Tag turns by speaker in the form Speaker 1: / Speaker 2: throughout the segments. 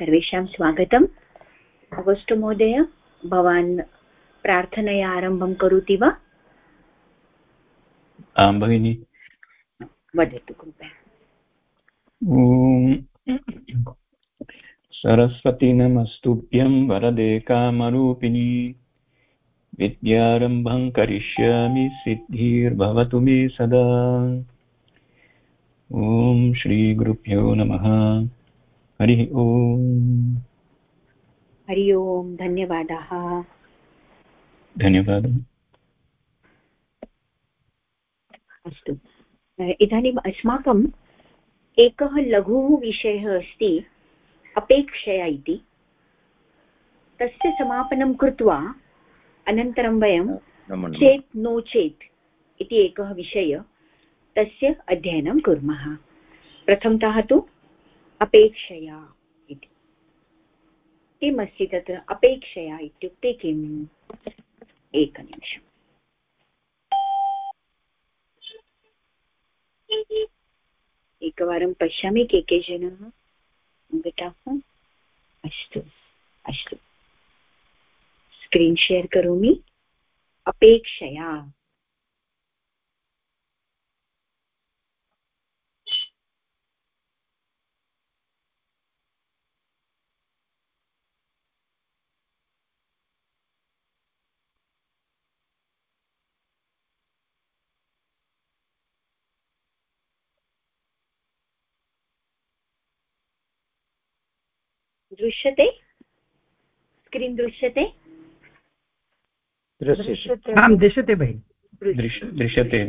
Speaker 1: सर्वेषां स्वागतम्। अगस्टु महोदय भवान् प्रार्थनया आरम्भं करोति वा?
Speaker 2: आं भगिनि।
Speaker 1: वदतु कृपया।
Speaker 2: ॐ सरस्वती नमस्तुभ्यं वरदे कामरूपिणी। विद्यारम्भं करिष्यामि सिद्धिर्भवतु मे सदा। ॐ श्रीगुरुभ्यो नमः। हरिः ओम्
Speaker 1: हरि ओम् धन्यवादाः।
Speaker 2: धन्यवादः।
Speaker 1: अस्तु। इदानीम् अस्माकम् एकः लघुः विषयः अस्ति अपेक्षया इति। तस्य समापनं कृत्वा अनन्तरं वयं चेत् नो चेत् इति एकः विषय तस्य अध्ययनं कुर्मः। प्रथमतः तु अपेक्षया इति। किमस्ति तत्र अपेक्षया इत्युक्ते किम्? एकनिमिषम्। एकवारं पश्यामि के के जनाः। आगताः अस्तु अस्तु। स्क्रीन् शेर् करोमि। अपेक्षया। दृश्यते? स्क्रीन् दृश्यते?
Speaker 3: आं दृश्यते भगिनि
Speaker 2: दृश्यते।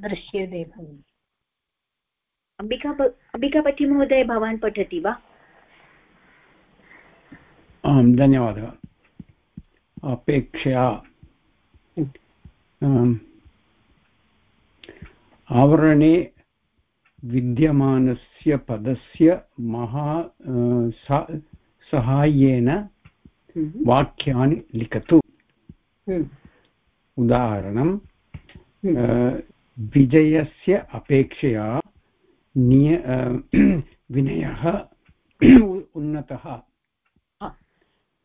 Speaker 1: दृश्यते। भगिनि अम्बिका अम्बिकापति महोदय भवान् पठति वा?
Speaker 3: आं धन्यवादः। अपेक्षया आवरणे विद्यमानस्य पदस्य महा सहाय्येन
Speaker 1: हम्म।
Speaker 3: वाक्यानि लिखतु
Speaker 1: हम्म।
Speaker 3: उदाहरणं
Speaker 1: हम्म।
Speaker 3: विजयस्य अपेक्षया निय विनयः उन्नतः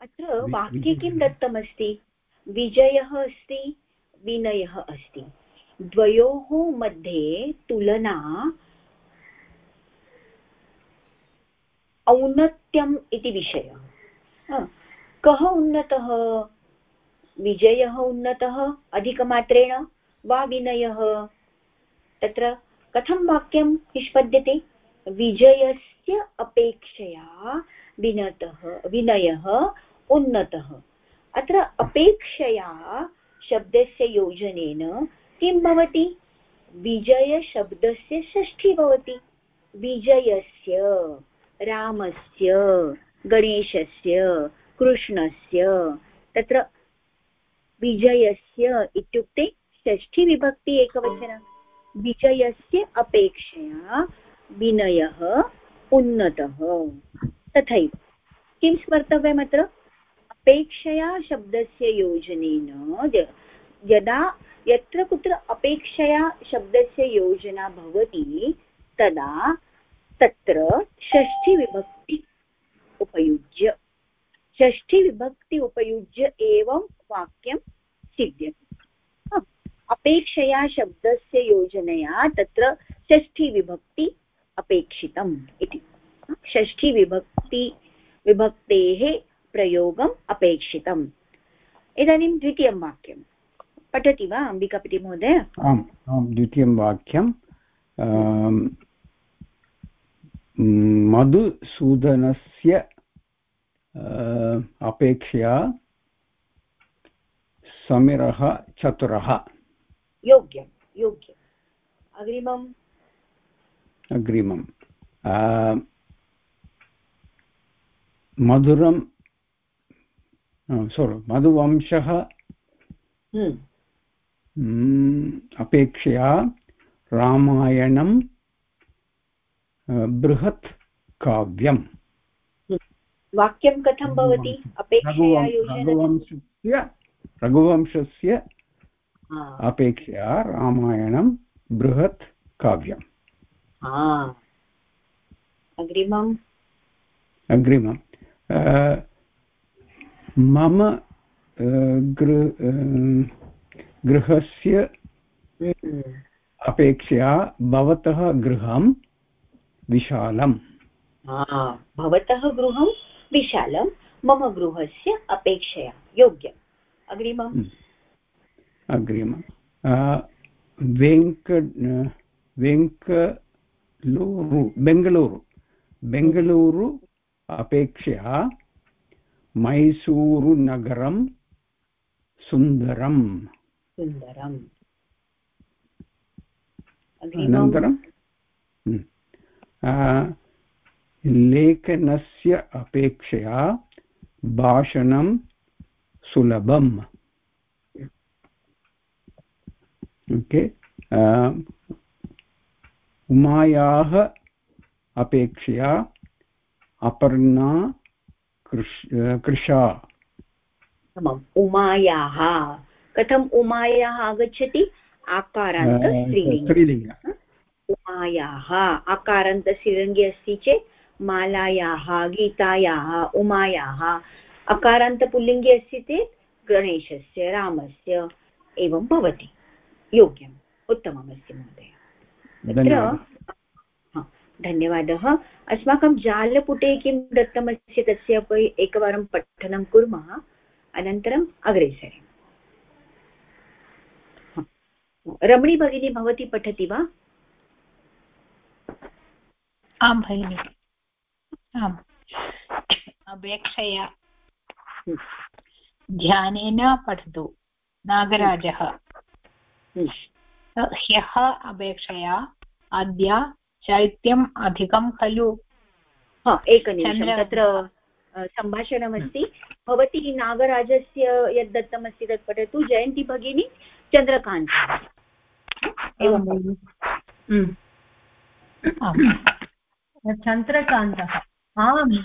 Speaker 1: अत्र वाक्ये किं दत्तमस्ति विजयः अस्ति विनयः अस्ति द्वयोः मध्ये तुलना औन्नत्यम् इति विषयः। कः उन्नतः? विजयः उन्नतः अधिकमात्रेण वा विनयः? तत्र कथं वाक्यं निष्पद्यते? विजयस्य अपेक्षया विनतः, विनयः उन्नतः। अत्र अपेक्षया शब्दस्य योजनेन किं भवति? विजयशब्दस्य षष्ठी भवति। विजयस्य। रामस्य, गणेशस्य, कृष्णस्य, तत्र विजयस्य इत्युक्ते षष्ठीविभक्ति एकवचन। विजयस्य अपेक्षया विनयः उन्नतः। तथैव, किं स्मर्तव्यमत्र अपेक्षया शब्दस्य योजनेन यदा यत्र कुत्र अपेक्षया शब्दस्य योजना भवति, तदा तत्र षष्ठीविभक्ति उपयुज्य। षष्ठीविभक्ति उपयुज्य एवं वाक्यं सिद्ध्यति। अपेक्षया शब्दस्य योजनया तत्र षष्ठीविभक्ति अपेक्षितम् इति। षष्ठीविभक्ति विभक्तेः प्रयोगम् अपेक्षितम्। इदानीं द्वितीयं वाक्यं पठति वा अम्बिकापति महोदय
Speaker 3: आम् आं द्वितीयं वाक्यं मधुसूदनस्य अपेक्षया समिरः चतुरः।
Speaker 1: योग्यं योग्यम्। अग्रिमम्?
Speaker 3: अग्रिमं मधुरं सोरि मधुवंशः
Speaker 1: हम्म।
Speaker 3: अपेक्षया रामायणं बृहत् काव्यम्।
Speaker 1: वाक्यं कथं भवति? अपेक्षया
Speaker 3: रघुवंशस्य रघुवंशस्य अपेक्षया रामायणं बृहत् काव्यम्।
Speaker 1: अग्रिमम्?
Speaker 3: अग्रिमं मम गृहस्य
Speaker 1: हम्म।
Speaker 3: अपेक्षया भवतः गृहं विशालम्।
Speaker 1: भवतः गृहं विशालं मम गृहस्य अपेक्षया योग्यम्। अग्रिमम्।
Speaker 3: अग्रिमं वेङ्क वेङ्कलूरु बेङ्गलूरु। बेङ्गलूरु अपेक्षया मैसूरुनगरं सुन्दरम्।
Speaker 1: सुन्दरम्।
Speaker 3: अनन्तरं लेखनस्य अपेक्षया भाषणं सुलभम्। ओके उमायाः अपेक्षया अपर्णा कृष कृशा
Speaker 1: उमायाः। कथम् उमायाः आगच्छति? आकारान्त स्त्रीलिङ्ग। उमायाः आकारान्त स्त्रीलिङ्गे अस्ति चेत् मालायाः गीतायाः उमायाः अकारान्तपुल्लिङ्गे अस्ति चेत् गणेशस्य रामस्य एवं भवति। योग्यम्। उत्तममस्ति महोदय। तत्र धन्यवादः। अस्माकं जालपुटे किं दत्तमस्ति तस्य उपरि एकवारं पठनं कुर्मः। अनन्तरम् अग्रे सरे रमणी भगिनी भवती पठति वा?
Speaker 4: आं भगिनि। आम्। अपेक्षया ध्यानेन पठतु नागराजः। ह्यः अपेक्षया अद्य शैत्यम् अधिकं खलु।
Speaker 1: एकनिमिषं तत्र सम्भाषणमस्ति। भवती नागराजस्य यद् दत्तमस्ति तत् पठतु। जयन्ती भगिनी चन्द्रकान्तः।
Speaker 5: एवं चन्द्रकान्तः। आम्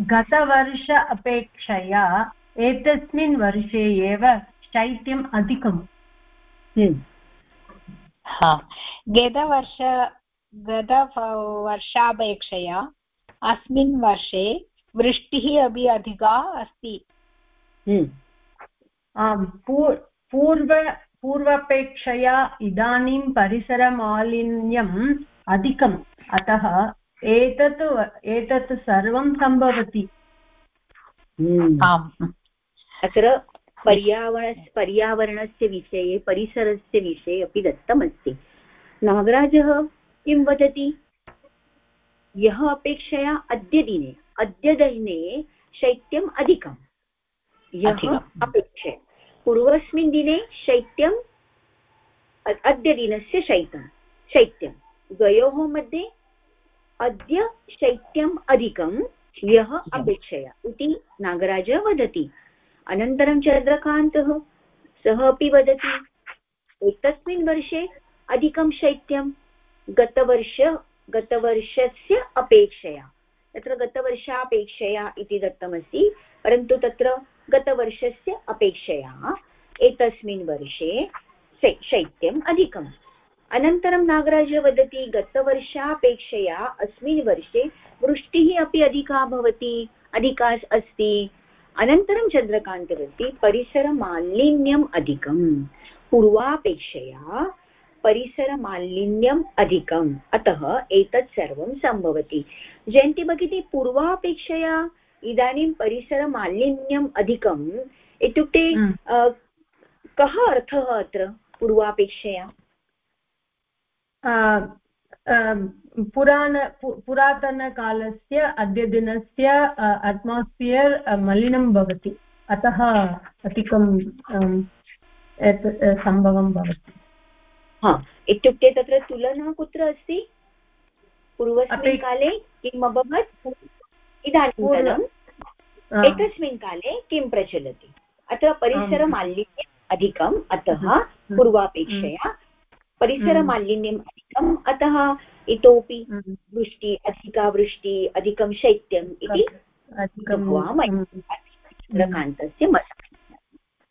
Speaker 5: गतवर्ष अपेक्षया एतस्मिन् वर्षे एव शैत्यम् अधिकम्।
Speaker 4: गतवर्ष गतवर्षापेक्षया अस्मिन् वर्षे वृष्टिः अपि अधिका अस्ति।
Speaker 5: आम् पूर्व पूर्वापेक्षया इदानीं परिसरमालिन्यम् अधिकम्। अतः एतत् एतत् सर्वं सम्भवति।
Speaker 1: हम्म। अत्र पर्यावरण पर्यावरणस्य विषये परिसरस्य विषये अपि दत्तमस्ति। नागराजः किं वदति? यः अपेक्षया अद्य दिने अद्य दिने शैत्यम् अधिकम्। यः अपेक्षया। पूर्वस्मिन् दिने शैत्यम् अद्य दिनस्य शैत्यं शैत्यं। द्वयोः मध्ये अद्य शैत्यम् अधिकं ह्यः अपेक्षया इति नागराजः वदति। अनन्तरं चन्द्रकान्तः सः अपि वदति एतस्मिन् वर्षे अधिकं शैत्यं गतवर्ष गतवर्षस्य अपेक्षया तत्र गतवर्षापेक्षया इति दत्तमस्ति परन्तु तत्र गतवर्षस्य अपेक्षया एतस्मिन् वर्षे शैत्यम् अधिकम्। अनन्तरं नागराजः वदति गतवर्षापेक्षया अस्मिन् वर्षे वृष्टिः अपि अधिका भवति अधिका अस्ति। अनन्तरं चन्द्रकान्त वदति परिसरमालिन्यम् अधिकम्। पूर्वापेक्षया परिसरमालिन्यम् अधिकम्। अतः एतत् सर्वं सम्भवति। जयन्ती भगिनी पूर्वापेक्षया इदानीं परिसरमालिन्यम् अधिकम् इत्युक्ते। कः अर्थः अत्र पूर्वापेक्षया?
Speaker 5: पुराण पुरातनकालस्य अद्यदिनस्य अट्मास्फियर् मलिनं भवति। अतः अधिकं सम्भवं भवति।
Speaker 1: हा इत्युक्ते तत्र तुलना कुत्र अस्ति? पूर्वस्मिन् काले किम् अभवत्? इदानीन्तनम्। एतस्मिन् काले किं प्रचलति? अत्र परिसरमालिन्यम् अधिकम् अतः पूर्वापेक्षया परिसरमालिन्यम् अधिकम्। अतः इतोपि वृष्टि अधिका वृष्टि अधिकं शैत्यम् इति चन्द्रकान्तस्य मतम्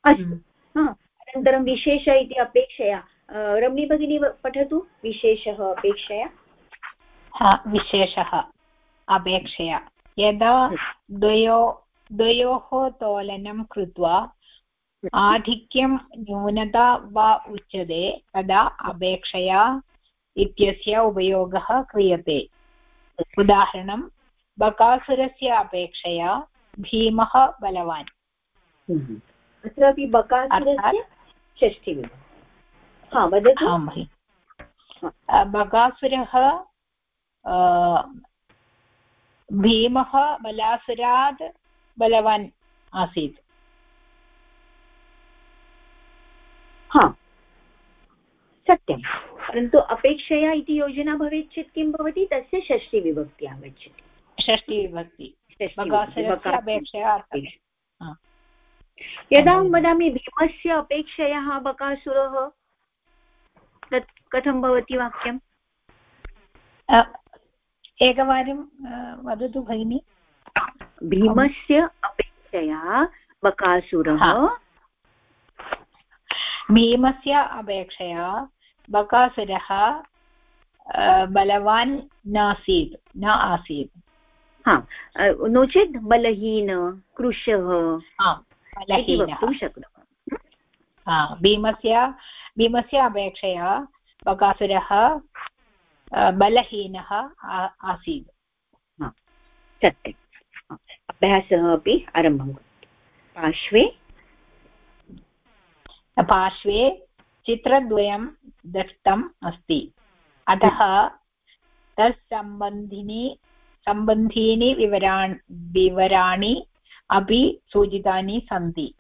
Speaker 1: अस्तु। अनन्तरं विशेष इति अपेक्षया रमणी भगिनी पठतु विशेषः अपेक्षया।
Speaker 4: विशेषः अपेक्षया। यदा द्वयो द्वयोः तोलनं कृत्वा आधिक्यं न्यूनता वा उच्यते तदा अपेक्षया इत्यस्य उपयोगः क्रियते। उदाहरणं बकासुरस्य अपेक्षया भीमः बलवान्।
Speaker 1: अत्रापि बकासुरस्य हा वदतु।
Speaker 4: बकासुरः भीमः बलासुरात् बलवान् आसीत्।
Speaker 1: हा. सत्यं. परन्तु अपेक्षया इति योजना भवेत् चेत् किं भवति? तस्य षष्टिविभक्ति आगच्छति.
Speaker 4: षष्टिविभक्ति।
Speaker 1: यदा अहं वदामि भीमस्य अपेक्षया बकासुरः तत् कथं भवति वाक्यम्?
Speaker 4: एकवारं वदतु भगिनि.
Speaker 1: भीमस्य अपेक्षया बकासुरः
Speaker 4: भीमस्य अपेक्षया बकासुरः बलवान् नासीत् न आसीत्
Speaker 1: हा नो चेत् बलहीन कृशः इति वक्तुं शक्नुमः
Speaker 4: भीमस्य भीमस्य अपेक्षया बकासुरः बलहीनः आसीत्
Speaker 1: सत्यम् अभ्यासः अपि आरम्भं पार्श्वे
Speaker 4: पार्श्वे चित्रद्वयं दत्तम् अस्ति। अतः तत्सम्बन्धिनी सम्बन्धीनि विवराणि विवराणि अपि सूचितानि सन्ति।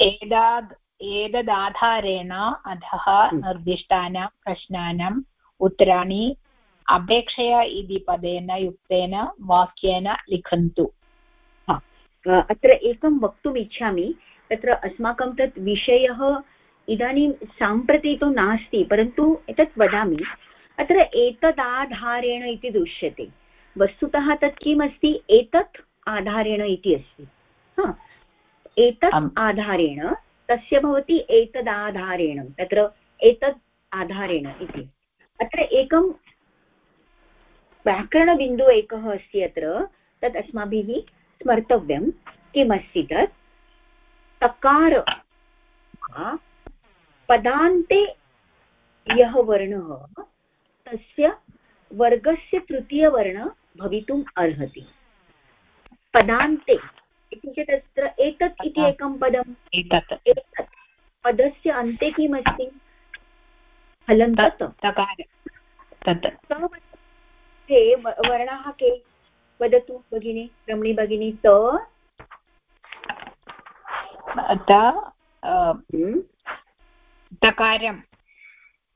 Speaker 4: एताद् एतदाधारेण अधः। निर्दिष्टानां प्रश्नानाम् उत्तराणि अपेक्षया इति पदेन युक्तेन वाक्येन लिखन्तु।
Speaker 1: अत्र एकं वक्तुम् इच्छामि। तत्र अस्माकं तत् विषयः इदानीं साम्प्रति तु नास्ति परन्तु एतत् वदामि। अत्र एतदाधारेण इति दृश्यते। वस्तुतः तत् किम् अस्ति एतत् आधारेण इति अस्ति। हा। एतत् आधारेण तस्य भवति एतदाधारेण तत्र एतत् आधारेण इति। अत्र एकं व्याकरणबिन्दुः एकः अस्ति अत्र तत् अस्माभिः स्मर्तव्यं। किमस्ति तत्? तकार। पदान्ते यः वर्णः तस्य वर्गस्य तृतीयवर्ण भवितुम् अर्हति। पदान्ते इत्युक्ते तत्र एतत् इति एकं पदम्।
Speaker 4: एतत्।
Speaker 1: एतत्। पदस्य अन्ते किमस्ति? हलन्तत्
Speaker 4: तकार। तत्।
Speaker 1: के वर्णाः के? वदतु भगिनी रमणी भगिनी त?
Speaker 4: त तकारं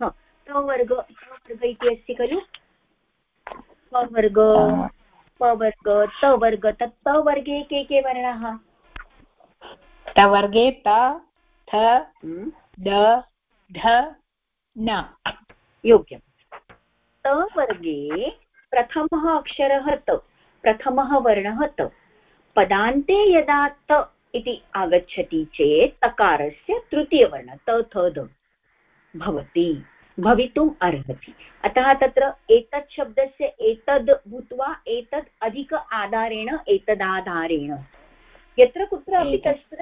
Speaker 1: तवर्ग तवर्ग इति अस्ति खलु? पवर्ग पवर्ग तवर्ग तत् तवर्गे के के वर्णाः?
Speaker 4: तवर्गे त थ द ध न।
Speaker 1: योग्यं तवर्गे प्रथमः अक्षरः त प्रथमः वर्णः त। पदान्ते यदा त इति आगच्छति चेत् तकारस्य तृतीयवर्ण त थ द भवति भवितुम् अर्हति। अतः तत्र एतत् शब्दस्य एतद् भूत्वा एतत् अधिक आधारेण एतदाधारेण। यत्र कुत्रापि तत्र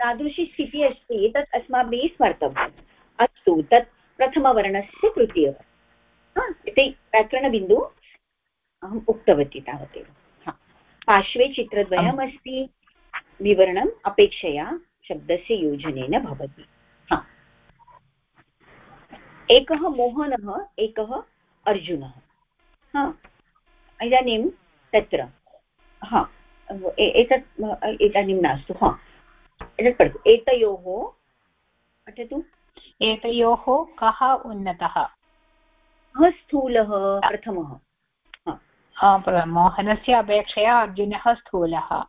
Speaker 1: तादृशी स्थितिः अस्ति एतत् अस्माभिः स्मर्तव्यम्। अस्तु तत् प्रथमवर्णस्य तृतीयवर्णः इति व्याकरणबिन्दु अहम् उक्तवती तावदेव। पार्श्वे चित्रद्वयमस्ति। विवरणम् अपेक्षया शब्दस्य योजनेन भवति। एकः मोहनः एकः अर्जुनः। हा। इदानीं तत्र। हा। एतत् इदानीं मास्तु हा। एतत् पठतु। एतयोः पठतु।
Speaker 4: एतयोः कः उन्नतः?
Speaker 1: स्थूलः प्रथमः?
Speaker 4: मोहनस्य अपेक्षया अर्जुनः स्थूलः।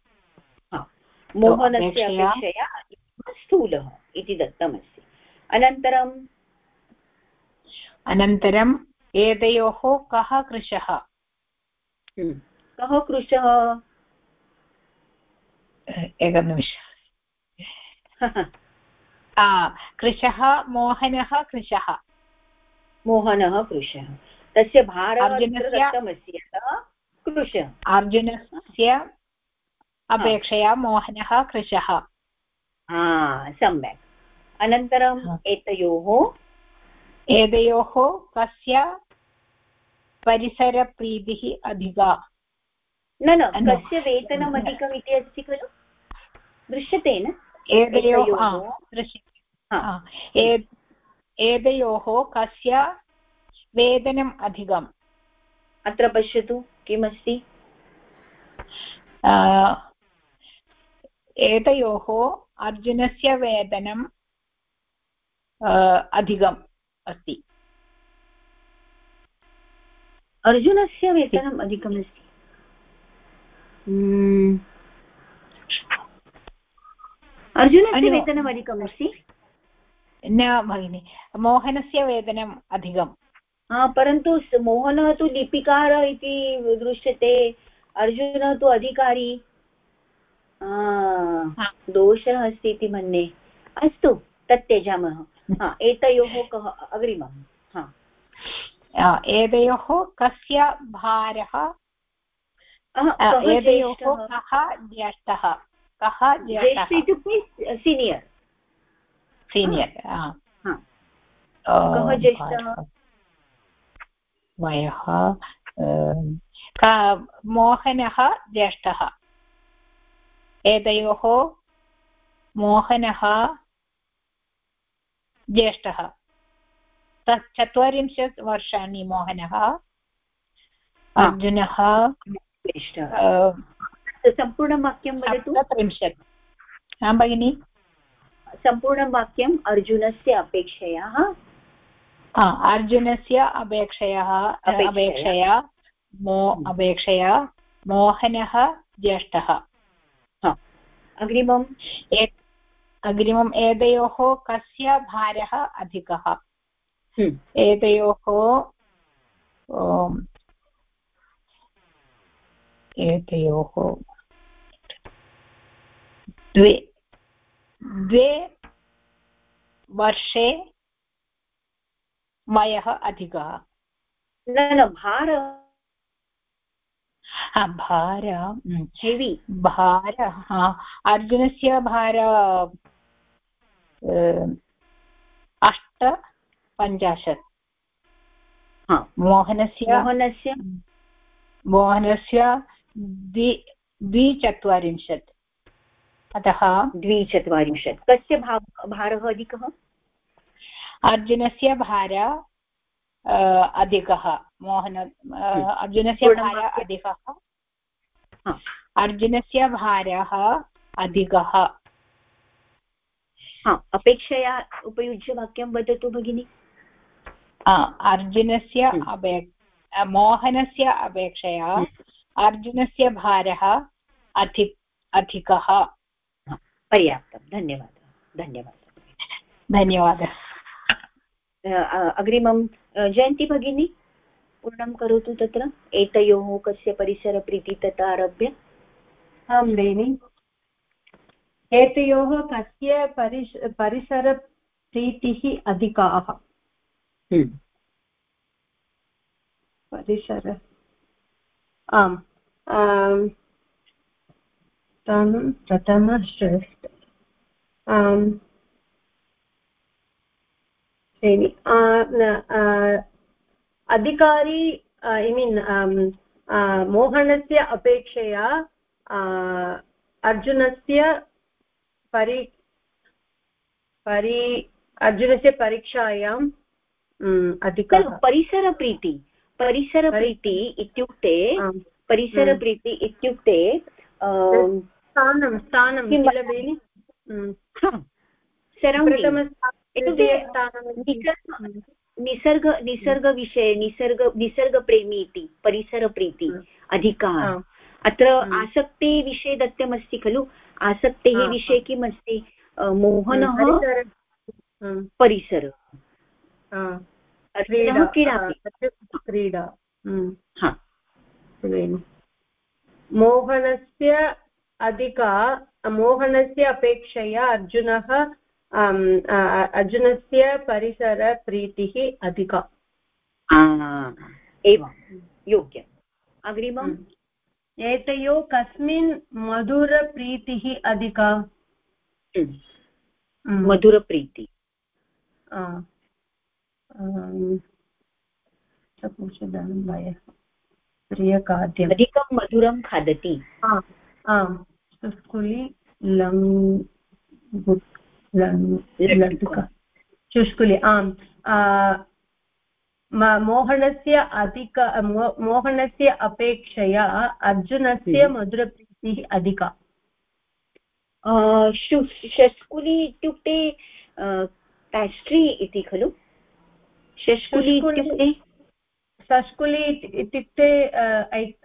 Speaker 1: मोहनस्य अपेक्षया स्थूलः इति दत्तमस्ति। अनन्तरं
Speaker 4: अनन्तरम् एतयोः कः कृशः?
Speaker 1: हम्म। कः कृशः?
Speaker 4: एकनिमिष कृशः मोहनः कृशः।
Speaker 1: मोहनः कृशः। तस्य भारः कृश।
Speaker 4: अर्जुनस्य अपेक्षया मोहनः कृशः।
Speaker 1: सम्यक्। अनन्तरम् एतयोः?
Speaker 4: एतयोः कस्य परिसरप्रीतिः अधिका?
Speaker 1: न न कस्य वेतनम् अधिकम् इति अस्ति खलु? दृश्यते न?
Speaker 4: एतयोः कस्य वेतनम् अधिकम्?
Speaker 1: अत्र पश्यतु किमस्ति?
Speaker 4: एतयोः अर्जुनस्य वेतनम् अधिकम् अस्ति।
Speaker 1: अर्जुनस्य वेतनम् अधिकमस्ति। अर्जुनस्य वेतनम् अधिकमस्ति
Speaker 4: न भगिनि मोहनस्य वेतनम् अधिकम्।
Speaker 1: परन्तु मोहनः तु लिपिकार इति दृश्यते अर्जुनः तु अधिकारी। दोषः अस्ति इति मन्ये। अस्तु तत् त्यजामः एतयोः कः अग्रिमम्।
Speaker 4: एतयोः कस्य भारः? एतयोः कः ज्येष्ठः? कः ज्येष्ठः?
Speaker 1: इत्युक्ते सीनियर्।
Speaker 4: सीनियर्
Speaker 1: कः ज्येष्ठः?
Speaker 4: वयः मोहनः ज्येष्ठः। एतयोः मोहनः ज्येष्ठः। चत्वारिंशत् वर्षाणि मोहनः अर्जुनः
Speaker 1: सम्पूर्णं वाक्यं वदतु।
Speaker 4: त्रिंशत् आं भगिनि?
Speaker 1: सम्पूर्णं वाक्यम् अर्जुनस्य अपेक्षया
Speaker 4: अर्जुनस्य अपेक्षया अपेक्षया। मो अपेक्षया मोहनः ज्येष्ठः।
Speaker 1: अग्रिमम्
Speaker 4: अग्रिमम् एतयोः कस्य भारः अधिकः
Speaker 1: हम्म।
Speaker 4: एतयोः एतयोः द्वे द्वे वर्षे वयः अधिकः
Speaker 1: न न भार
Speaker 4: भार हेवि भार अर्जुनस्य भार अष्टपञ्चाशत् मोहनस्य
Speaker 1: मोहनस्य?
Speaker 4: मोहनस्य द्वि द्विचत्वारिंशत्। अतः
Speaker 1: द्विचत्वारिंशत्। कस्य भारः अधिकः?
Speaker 4: अर्जुनस्य भार अधिकः। मोहन अर्जुनस्य भारः अधिकः। अर्जुनस्य भारः अधिकः।
Speaker 1: अपेक्षया उपयुज्य वाक्यं वदतु भगिनि।
Speaker 4: अर्जुनस्य हम्म। अपे मोहनस्य अपेक्षया हम्म। अर्जुनस्य भारः अधि अधिकः।
Speaker 1: पर्याप्तं। धन्यवादः। धन्यवादः।
Speaker 4: धन्यवादः।
Speaker 1: अग्रिमं जयन्ती भगिनी। पूर्णं करोतु तत्र। एतयोः कस्य परिसरप्रीति तथा आरभ्य।
Speaker 5: आं बेनि एतयोः कस्य परिस परिसरप्रीतिः अधिकाः? हम्म। परिसर। आम्। प्रथमश्रेष्ठ। अधिकारी ऐ मीन् मोहनस्य अपेक्षया अर्जुनस्य परि परि अर्जुनस्य परीक्षायां
Speaker 1: अधिकं। परिसरप्रीति परिसरप्रीति इत्युक्ते परिसरप्रीति इत्युक्ते
Speaker 5: स्थानं स्थानं किल बेनि
Speaker 1: निसर्ग निसर्गविषये निसर्ग निसर्गप्रेमी इति परिसरप्रीति अधिकः अत्र आसक्तिविषये दत्तमस्ति खलु? आसक्तेः विषये किम् अस्ति मोहनः परिसर.
Speaker 5: क्रीडा. मोहनस्य अधिका मोहनस्य अपेक्षया अर्जुनः अर्जुनस्य परिसरप्रीतिः अधिका।
Speaker 1: एवं योग्यम्। अग्रिमम्?
Speaker 5: एतयो कस्मिन् मधुरप्रीतिः अधिका?
Speaker 1: हम्म,
Speaker 5: हम्म।
Speaker 1: मधुरप्रीति।
Speaker 5: वयः प्रियखाद्यम्।
Speaker 1: अधिकं मधुरं खादति।
Speaker 5: गुट् लङ् लड्डुक। शुष्कुलि आम्। मोहनस्य अधिक मोहनस्य अपेक्षया अर्जुनस्य
Speaker 1: हम्म।
Speaker 5: मधुरप्रीतिः अधिका।
Speaker 1: शु शष्कुली इत्युक्ते पेस्ट्री इति खलु? शष्कुली
Speaker 5: शष्कुली-
Speaker 1: इत्युक्ते
Speaker 5: सस्कुलि इत्युक्ते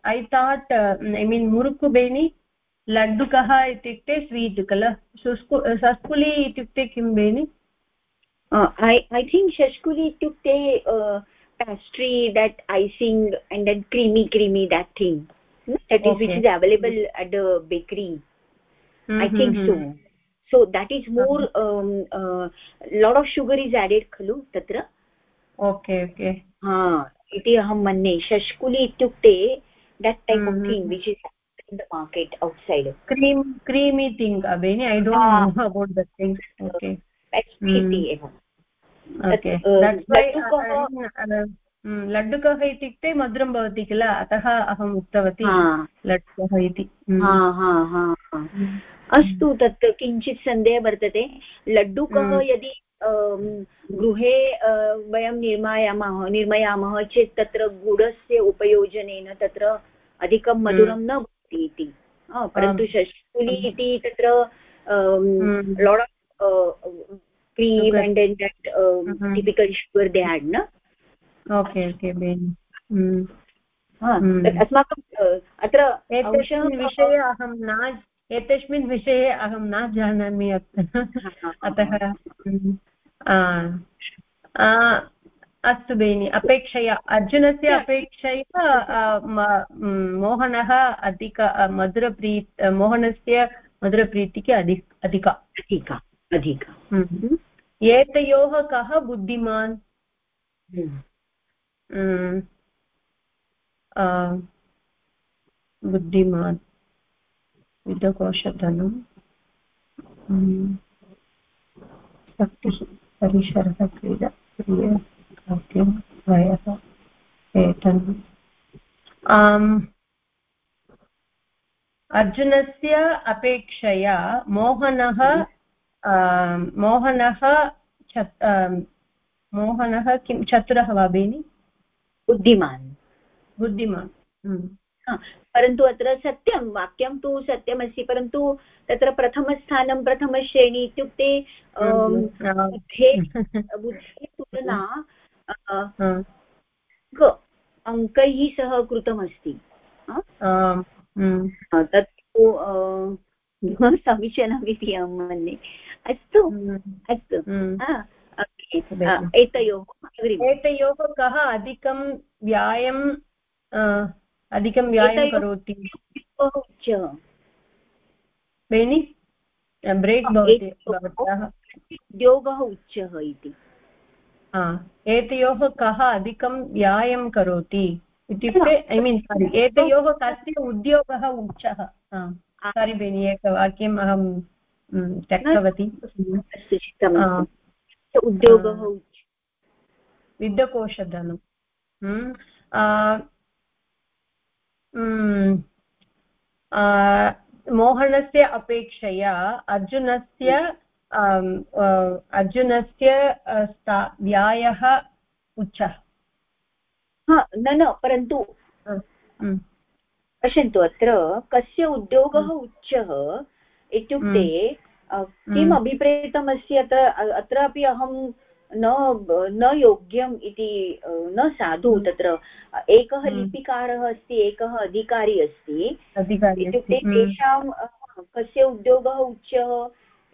Speaker 5: ऐ ताट् ऐ मीन् मुरुक्कु बेनि लड्डुकः इत्युक्ते स्वीट् किल शुष्कु सस्कुलि इत्युक्ते किं बेनि
Speaker 1: ऐ ऐ थिङ्क् शष्कुली इत्युक्ते pastry that icing and then creamy creamy that thing that is which is available at the bakery mm -hmm, i think so so that is more um, uh, lot of sugar is added खलु तत्र
Speaker 5: okay okay
Speaker 1: हा इति अहं मन्ये शष्कुली इत्युक्ते that type of
Speaker 5: Mhm.
Speaker 1: thing which is in the market outside.
Speaker 5: Cream creamy thing बेनि I
Speaker 1: Ah.
Speaker 5: Don't know about that thing okay
Speaker 1: pastry
Speaker 5: Mhm.
Speaker 1: इति एव
Speaker 5: ओके
Speaker 1: uh,
Speaker 5: That's why,
Speaker 1: लड्डुकः-
Speaker 5: I इत्युक्ते मधुरं भवति किल अतः अहम् उक्तवती लड्डुकः इति.
Speaker 1: अस्तु तत् किञ्चित् सन्देहः वर्तते लड्डुकः। यदि गृहे वयं निर्मायामः निर्मयामः चेत् तत्र गुडस्य उपयोजनेन तत्र अधिकं मधुरं न भवति इति परन्तु
Speaker 5: हम्म।
Speaker 1: इति तत्र
Speaker 5: हम्म।
Speaker 1: Lot
Speaker 5: of
Speaker 1: cream. And then
Speaker 5: that.
Speaker 1: Typical sugar they had न
Speaker 5: ओके ओके बेनि Mm.
Speaker 1: हा,
Speaker 5: हम्म।
Speaker 1: तत् अस्माकं अ, अत्र
Speaker 5: एतस्मिन् विषये अहं न एतस्मिन् विषये अहं न जानामि अत- आ, अस्तु बेनि अपेक्षया अर्जुनस्य अपेक्षया मोहनः अधिक मधुरप्री मोहनस्य मधुरप्रीतिः अधिक अधिका।
Speaker 1: अधिका अधिका।
Speaker 5: Mm. एतयोः कः बुद्धिमान्?
Speaker 1: हम्म।
Speaker 5: आ, बुद्धिमान्. शक्तिः परिसरः क्रीडा खाद्यं वयः आम् अर्जुनस्य अपेक्षया मोहनः मोहनः मोहनः किं चतुरः वा बेनि
Speaker 1: बुद्धिमान्
Speaker 5: बुद्धिमान् Mm.
Speaker 1: हा, परन्तु अत्र सत्यं वाक्यं तु सत्यमस्ति परन्तु तत्र प्रथमस्थानं प्रथमश्रेणी इत्युक्ते. बुद्धे तुलना. क- अङ्कैः सह कृतमस्ति हा?
Speaker 5: आम्. Mm.
Speaker 1: हा, तत् तु अ, समीचीनम् इति अहं मन्ये अस्तु
Speaker 5: Mm.
Speaker 1: अस्तु
Speaker 5: Mm.
Speaker 1: हा। आ, एतयोः
Speaker 5: एतयोः कः अधिकं व्यायं अधिकं व्यायं करोति
Speaker 1: उच्चः
Speaker 5: ब्रेक् भवति
Speaker 1: उद्योगः उच्चः इति
Speaker 5: एतयोः कः अधिकं व्यायं करोति? इत्युक्ते ऐ मीन् सारि एतयोः कस्य उद्योगः उच्चः? सारि बेनि एकवाक्यम् अहं त्यक्तवती।
Speaker 1: उद्योगः
Speaker 5: uh, मोहनस्य अपेक्षया अर्जुनस्य अर्जुनस्य स्था- व्यायः उच्चः
Speaker 1: हा न न परन्तु. पश्यन्तु अत्र कस्य उद्योगः उच्चः इत्युक्ते किम् अभिप्रेतमस्ति अत्र अत्रापि अहं न न योग्यम् इति न साधु। तत्र एकः। लिपिकारः अस्ति एकः अधिकारी अस्ति इत्युक्ते. तेषां कस्य उद्योगः उच्चः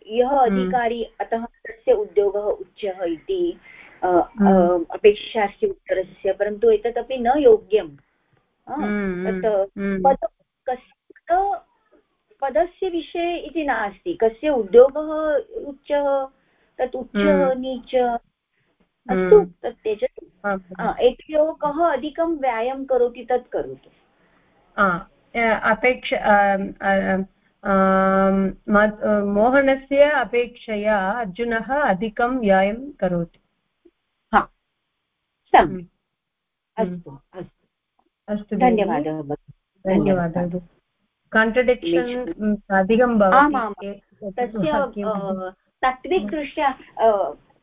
Speaker 1: यः अधिकारी अतः तस्य उद्योगः उच्चः इति अ, अपेक्षा अस्ति उत्तरस्य परन्तु एतदपि न योग्यम् आ,
Speaker 5: Hmm.
Speaker 1: तत्. पद कस्य पदस्य विषये इति नास्ति कस्य उद्योगः उच्चः तत् उच्चः
Speaker 5: हम्म।
Speaker 1: नीच अस्तु
Speaker 5: हम्म।
Speaker 1: तत् त्यजतु एतयोः कः अधिकं व्यायामं करोति तत् करोतु
Speaker 5: अपेक्ष मोहनस्य अपेक्षया अर्जुनः अधिकं व्यायामं करोति।
Speaker 1: हम्म। अस्तु अस्तु।
Speaker 5: अस्तु
Speaker 1: धन्यवादः
Speaker 5: धन्यवादः काण्ट्रडिक्षन् अधिकं भवति।
Speaker 1: तस्य तात्विकदृष्ट्या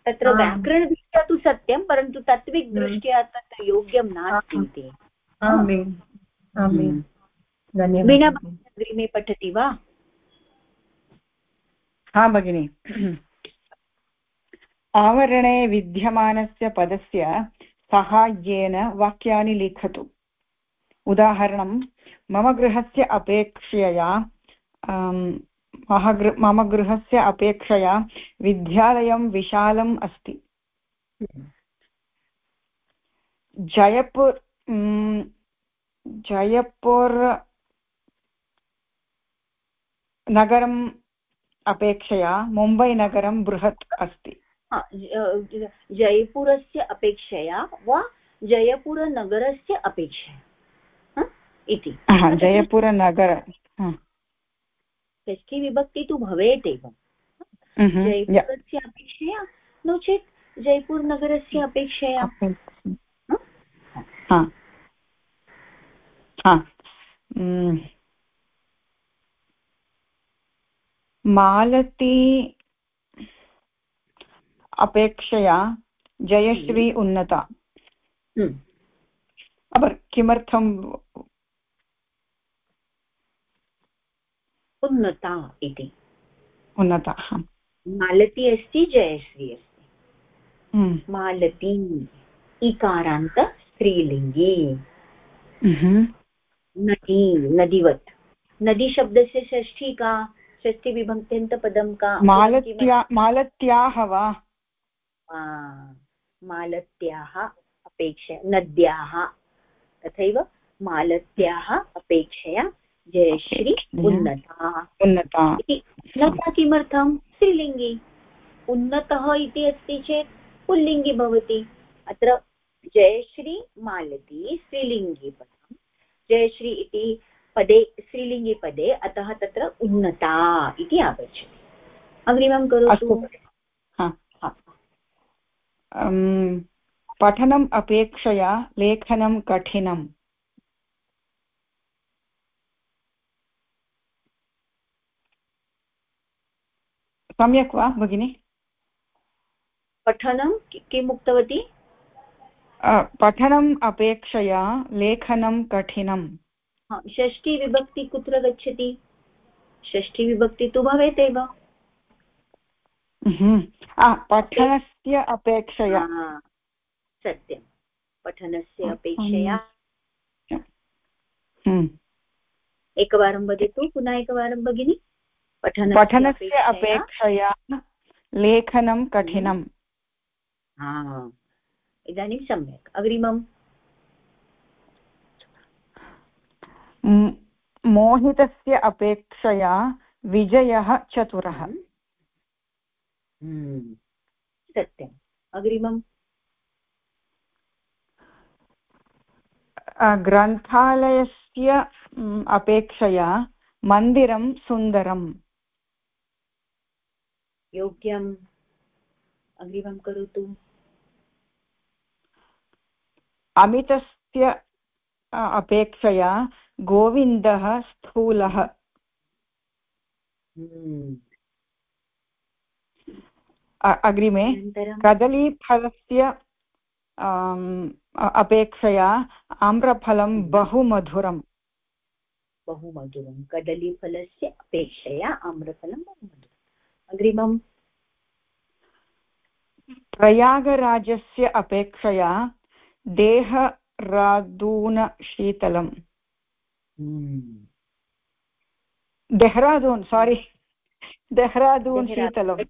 Speaker 1: तत्र व्याकरणदृष्ट्या तु सत्यं परन्तु तात्विकदृष्ट्या हम्म। तत् योग्यं नास्ति इति। अग्रिमे पठति वा?
Speaker 6: हा भगिनि। आवरणे विद्यमानस्य पदस्य साहाय्येन वाक्यानि लिखतु। उदाहरणं, मम गृहस्य अपेक्षया मम गृहस्य अपेक्षया विद्यालयं विशालम् अस्ति। जयपुर् जयपुर् नगरम् अपेक्षया मुम्बैनगरं बृहत् अस्ति।
Speaker 1: जयपुरस्य अपेक्षया वा जयपुरनगरस्य अपेक्षया? इति।
Speaker 6: जयपुरनगर
Speaker 1: षष्ठी विभक्ति तु भवेत् एव। जयपुरस्य अपेक्षया? नो चेत् जयपुरनगरस्य अपेक्षया।
Speaker 6: मालती अपेक्षया जयश्री हम्म। उन्नता।
Speaker 1: हम्म।
Speaker 6: अपर् किमर्थम्
Speaker 1: उन्नता इति?
Speaker 6: उन्नता
Speaker 1: मालती अस्ति जयश्री अस्ति।
Speaker 6: हम्म।
Speaker 1: मालती इकारान्त स्त्रीलिङ्गी। नदी नदीवत्। नदीशब्दस्य षष्ठी का षष्ठीविभक्त्यन्तपदं का
Speaker 6: मालत्या मालत्याः वा?
Speaker 1: मालत्याः अपेक्षया नद्याः तथैव मालत्याः अपेक्षया जयश्री उन्नता।
Speaker 6: उन्नता।
Speaker 1: इति उन्नता किमर्थं? स्त्रीलिङ्गी। उन्नतः इति अस्ति चेत् पुल्लिङ्गी भवति। अत्र जयश्री मालती स्त्रीलिङ्गी पदं। जयश्री इति पदे स्त्रीलिङ्गिपदे अतः तत्र उन्नता इति आगच्छति। अग्रिमं करोतु।
Speaker 6: पठनम् अपेक्षया लेखनं कठिनम्। सम्यक् वा भगिनि?
Speaker 1: पठनं किम् उक्तवती?
Speaker 6: पठनम् अपेक्षया लेखनं कठिनम्।
Speaker 1: षष्ठीविभक्ति कुत्र गच्छति? षष्ठीविभक्ति तु भवेत् एव।
Speaker 6: पठनस्य अपेक्षया।
Speaker 1: सत्यं। पठनस्य अपेक्षया।
Speaker 6: हम्म।
Speaker 1: एकवारं वदतु पुनः एकवारं भगिनि।
Speaker 6: पठन पठनस्य अपेक्षया। लेखनं कठिनम्।
Speaker 1: इदानीं सम्यक्। अग्रिमम्।
Speaker 6: मोहितस्य अपेक्षया विजयः चतुरः। हम्म।
Speaker 1: हम्म। सत्यम्। अग्रिमम्?
Speaker 6: ग्रन्थालयस्य अपेक्षया मन्दिरं सुन्दरम्।
Speaker 1: योग्यम्। अग्रिमं करोतु।
Speaker 6: अमितस्य अपेक्षया गोविन्दः स्थूलः।
Speaker 1: हम्म।
Speaker 6: अग्रिमे। कदलीफलस्य अपेक्षया आम्रफलं
Speaker 1: हम्म।
Speaker 6: बहु मधुरम्
Speaker 1: बहु मधुरं कदलीफलस्य अपेक्षया आम्रफलं बहु मधुरम् अग्रिमम्।
Speaker 6: प्रयागराजस्य अपेक्षया देहरादूनशीतलम्।
Speaker 1: हम्म।
Speaker 6: देहरादून् सारि देहरादून् शीतलम्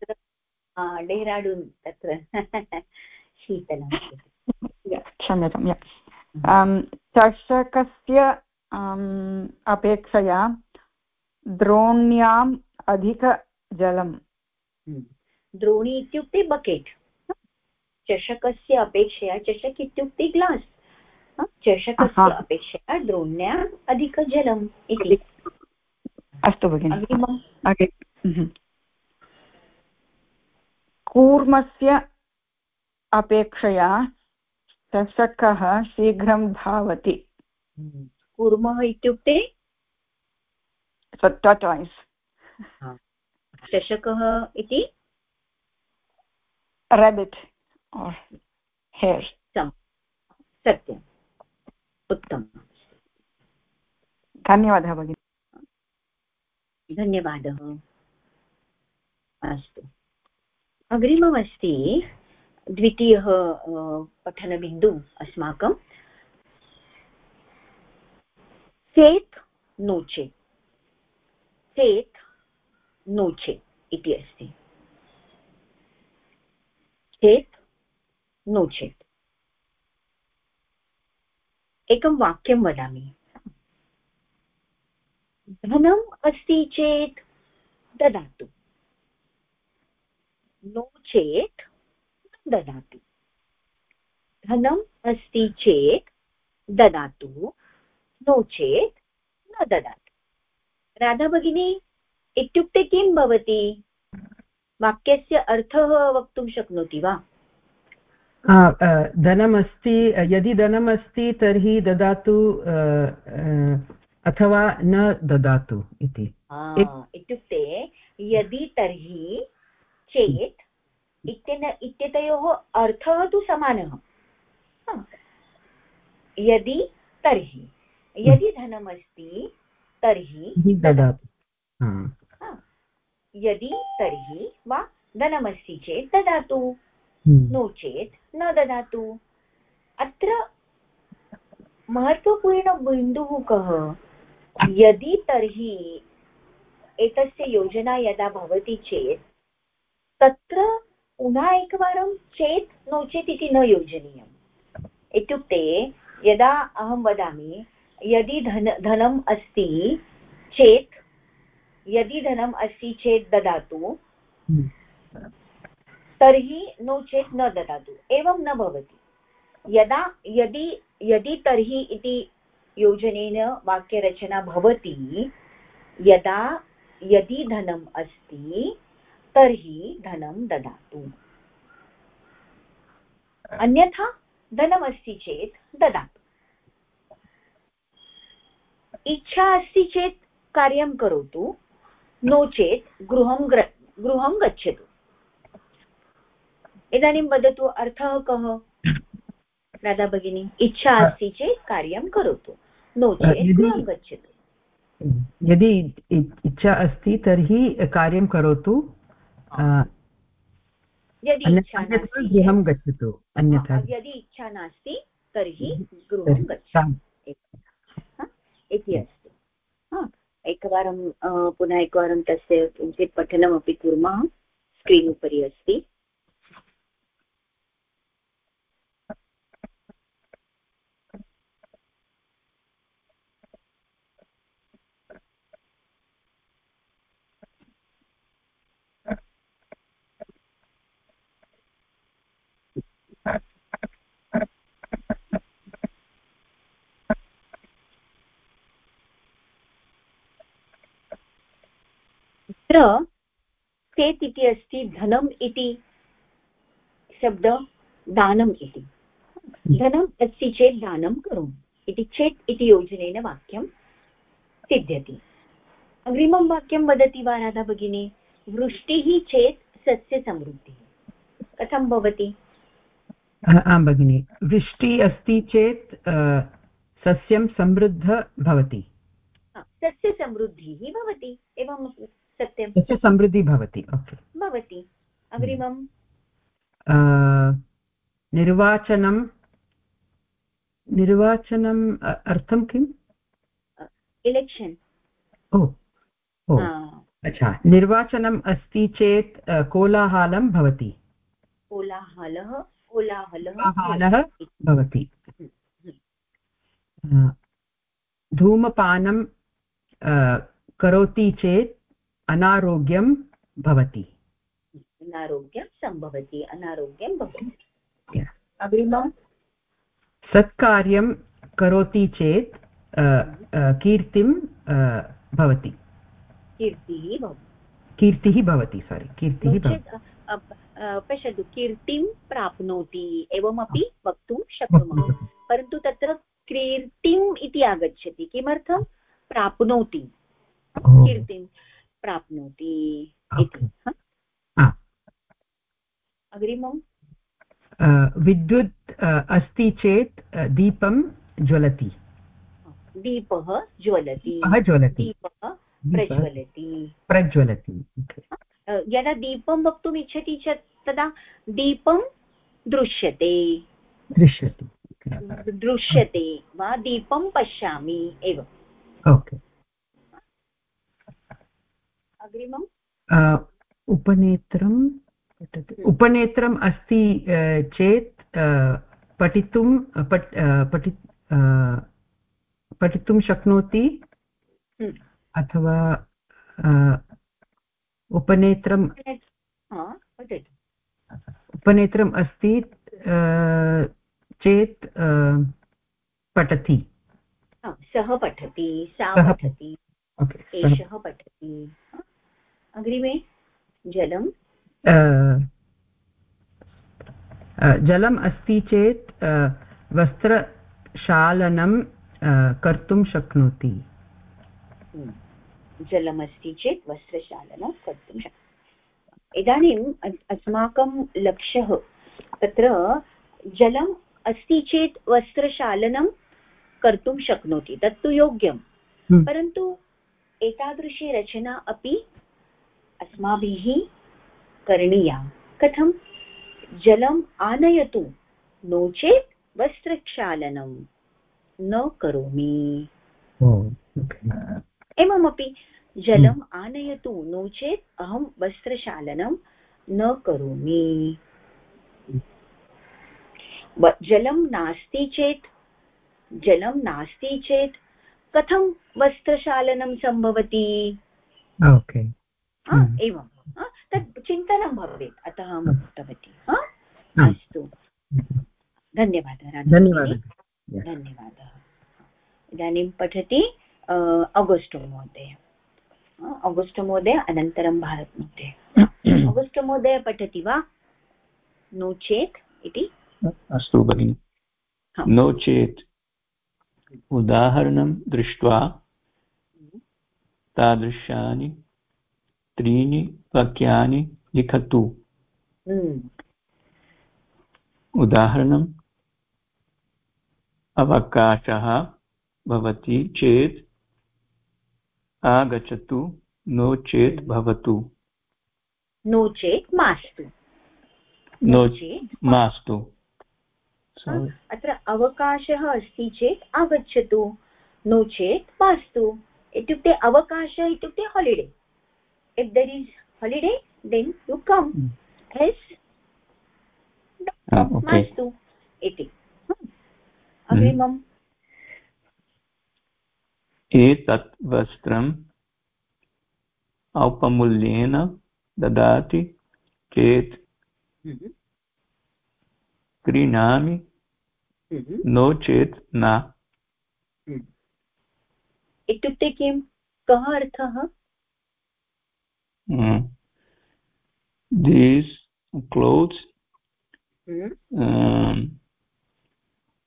Speaker 1: डेहराडून् तत्र शीतलं
Speaker 6: क्षम्यतां चषकस्य अपेक्षया द्रोण्याम् अधिकजलम्
Speaker 1: हम्म। द्रोणी इत्युक्ते बकेट् चषकस्य अपेक्षया चषक इत्युक्ते ग्लास् चषकस्य। अपेक्षया द्रोण्याम् अधिकजलम् इति.
Speaker 6: अस्तु भगिनि. कूर्मस्य अपेक्षया चषकः शीघ्रं धावति.
Speaker 1: कुर्मः इत्युक्ते?
Speaker 6: टॉयस्
Speaker 1: चषकः इति?
Speaker 6: रेबिट् हेर्
Speaker 1: सत्यम्. उत्तमम्
Speaker 6: धन्यवादः भगिनि।
Speaker 1: धन्यवादः। अस्तु। अग्रिममस्ति द्वितीयः पठनबिन्दुः अस्माकं। चेत् नो चेत् चेत् नो चेत् इति अस्ति। चेत् नो चेत् एकं वाक्यं वदामि। धनम् अस्ति चेत् ददातु। नो चेत् ददातु। धनम् अस्ति चेत् ददातु। नो चेत् न ददातु। राधा भगिनी इत्युक्ते किं भवति? वाक्यस्य अर्थः वक्तुं शक्नोति वा?
Speaker 7: धनमस्ति यदि धनमस्ति तर्हि ददातु अथवा न ददातु इति।
Speaker 1: इत्युक्ते यदि तर्हि चेत् इत्यन इत्यतयोः अर्थः तु समानः। यदि तर्हि यदि धनमस्ति तर्हि
Speaker 7: ददातु।
Speaker 1: यदि तर्हि वा धनमस्ति चेत् ददातु. नो चेत् न ददातु। अत्र महत्त्वपूर्णबिन्दुः कः? यदि तर्हि एतस्य योजना यदा भवति चेत् तत्र पुनः एकवारं चेत् नो चेत् इति न योजनीयम्। इत्युक्ते यदा अहं वदामि यदि धन धनम् अस्ति चेत् यदि धनम् अस्ति चेत् ददातु
Speaker 7: हम्म.
Speaker 1: तर्हि नो चेत् न ददातु, एवं न भवति। यदा, यदि यदि तर्हि इति योजनेन वाक्यरचना भवति, यदा, यदि धनम् अस्ति, तर्हि धनं ददातु। अन्यथा धनमस्ति चेत् ददातु। इच्छा अस्ति चेत् कार्यं करोतु, नो चेत् गृहं गृहं गच्छतु। इदानीं वदतु अर्थः कः? राधा भगिनी इच्छा अस्ति चेत् कार्यं करोतु। नो चेत् गृहं गच्छतु।
Speaker 7: यदि इच्छा अस्ति तर्हि कार्यं करोतु। गृहं गच्छतु। अन्यथा
Speaker 1: यदि इच्छा नास्ति तर्हि गृहं गच्छतु इति अस्ति। एकवारं पुनः एकवारं तस्य किञ्चित् पठनमपि कुर्मः। स्क्रीन् उपरि अस्ति। तत्र चेत् इति अस्ति धनम् इति शब्द दानम् इति। धनम् अस्ति चेत् दानं करोमि। इति चेत् इति योजनेन वाक्यं सिद्ध्यति। अग्रिमं वाक्यं वदति वा राधा भगिनी वृष्टिः चेत् सस्यसमृद्धिः। कथं भवति?
Speaker 7: आ- भगिनि। वृष्टिः अस्ति चेत् सस्यं समृद्ध भवति।
Speaker 1: हा, सस्यसमृद्धिः भवति। एवं सत्यं
Speaker 7: तस्य समृद्धिः भवति।
Speaker 1: भवति। अग्रिमं
Speaker 7: निर्वाचनं निर्वाचनम् अर्थं किम्?
Speaker 1: Election
Speaker 7: oh oh. अच्छा। निर्वाचनम् अस्ति चेत् कोलाहलं भवति।
Speaker 1: कोलाहलः कोलाहलः
Speaker 7: कोलाहलः भवति। धूमपानं करोति चेत् अनारोग्यं भवति।
Speaker 1: अनारोग्यं सम्भवति अनारोग्यं भवति।
Speaker 7: Yeah.
Speaker 1: अग्रिमं
Speaker 7: सत्कार्यं करोति चेत् कीर्तिं भवति।
Speaker 1: कीर्तिः भवति।
Speaker 7: कीर्तिः भवति सारि कीर्तिः
Speaker 1: पश्यतु कीर्तिं प्राप्नोति एवमपि वक्तुं शक्नुमः। परन्तु तत्र कीर्तिम् इति आगच्छति किमर्थं? प्राप्नोति। कीर्तिं। प्राप्नोति इति। हा? अग्रिमं
Speaker 7: विद्युत् अस्ति चेत् दीपं ज्वलति।
Speaker 1: दीपः ज्वलति।
Speaker 7: ज्वलति।
Speaker 1: दीपः
Speaker 7: दीपः
Speaker 1: प्रज्वलति।
Speaker 7: प्रज्वलति।
Speaker 1: यदा दीपं वक्तुम् इच्छति चेत् तदा दीपं दृश्यते।
Speaker 7: दृश्यते।
Speaker 1: दृश्यते वा दीपं पश्यामि एव।
Speaker 7: ओके।
Speaker 1: अग्रिमं
Speaker 7: अ, उपनेत्रं पठतु। उपनेत्रम् अस्ति चेत् पठितुं पठ पठि पठितुं शक्नोति
Speaker 1: हम्म।
Speaker 7: अथवा उपनेत्रं
Speaker 1: वदतु
Speaker 7: उपनेत्रम् अस्ति चेत् पठति
Speaker 1: सः पठति सा पठति एषः पठति? अग्रिमे जलं
Speaker 7: अ, जलम् अस्ति चेत् वस्त्रक्षालनं कर्तुं शक्नोति।
Speaker 1: जलमस्ति चेत् वस्त्रशालनं कर्तुं शक्यते इदानीम् अस्माकं लक्ष्यः तत्र जलम् अस्ति चेत् वस्त्रशालनं कर्तुं शक्नोति। तत्तु योग्यं
Speaker 7: हम्म।
Speaker 1: परन्तु एतादृशी रचना अपि अस्माभिः करणीया। कथं जलम् आनयतु नो चेत् वस्त्रक्षालनं न करोमि। एवमपि जलम् आनयतु नो चेत् अहं वस्त्रशालनं न करोमि। जलं नास्ति चेत् जलं नास्ति चेत् कथं वस्त्रशालनं सम्भवति?
Speaker 7: ओके। हम्म।
Speaker 1: एवं हा, तत् चिन्तनं भवेत् अतः अहम्
Speaker 7: हम्म।
Speaker 1: उक्तवती
Speaker 7: हम्म।
Speaker 1: अस्तु। धन्यवादः
Speaker 7: धन्यवादः।
Speaker 1: धन्यवादः। इदानीं पठति अगस्टो महोदय। अगस्टो महोदय अनन्तरं भारत महोदय अगस्टो महोदय पठति वा? नो चेत् इति?
Speaker 2: अस्तु भगिनि।
Speaker 1: हा।
Speaker 2: नो चेत्। उदाहरणं दृष्ट्वा तादृशानि त्रीणि वाक्यानि लिखतु।
Speaker 1: हम्म,
Speaker 2: उदाहरणम्। अवकाशः भवति चेत् आगच्छतु नो चेत् भवतु।
Speaker 1: नो चेत् मास्तु।
Speaker 2: नो
Speaker 1: चेत्
Speaker 2: मास्तु।
Speaker 1: अत्र अवकाशः अस्ति चेत् आगच्छतु नो चेत् मास्तु। इत्युक्ते अवकाशः इत्युक्ते holiday if there is holiday then you come
Speaker 2: as
Speaker 1: मास्तु इति अग्रिमम्
Speaker 2: एतत् वस्त्रम् औपमूल्येन ददाति चेत्
Speaker 1: हम्म,
Speaker 2: क्रीणामि
Speaker 1: हम्म,
Speaker 2: नो चेत् न।
Speaker 1: हम्म। इत्युक्ते किं? कः अर्थः? Mm-hmm.
Speaker 2: these clothes
Speaker 1: mm.
Speaker 2: um,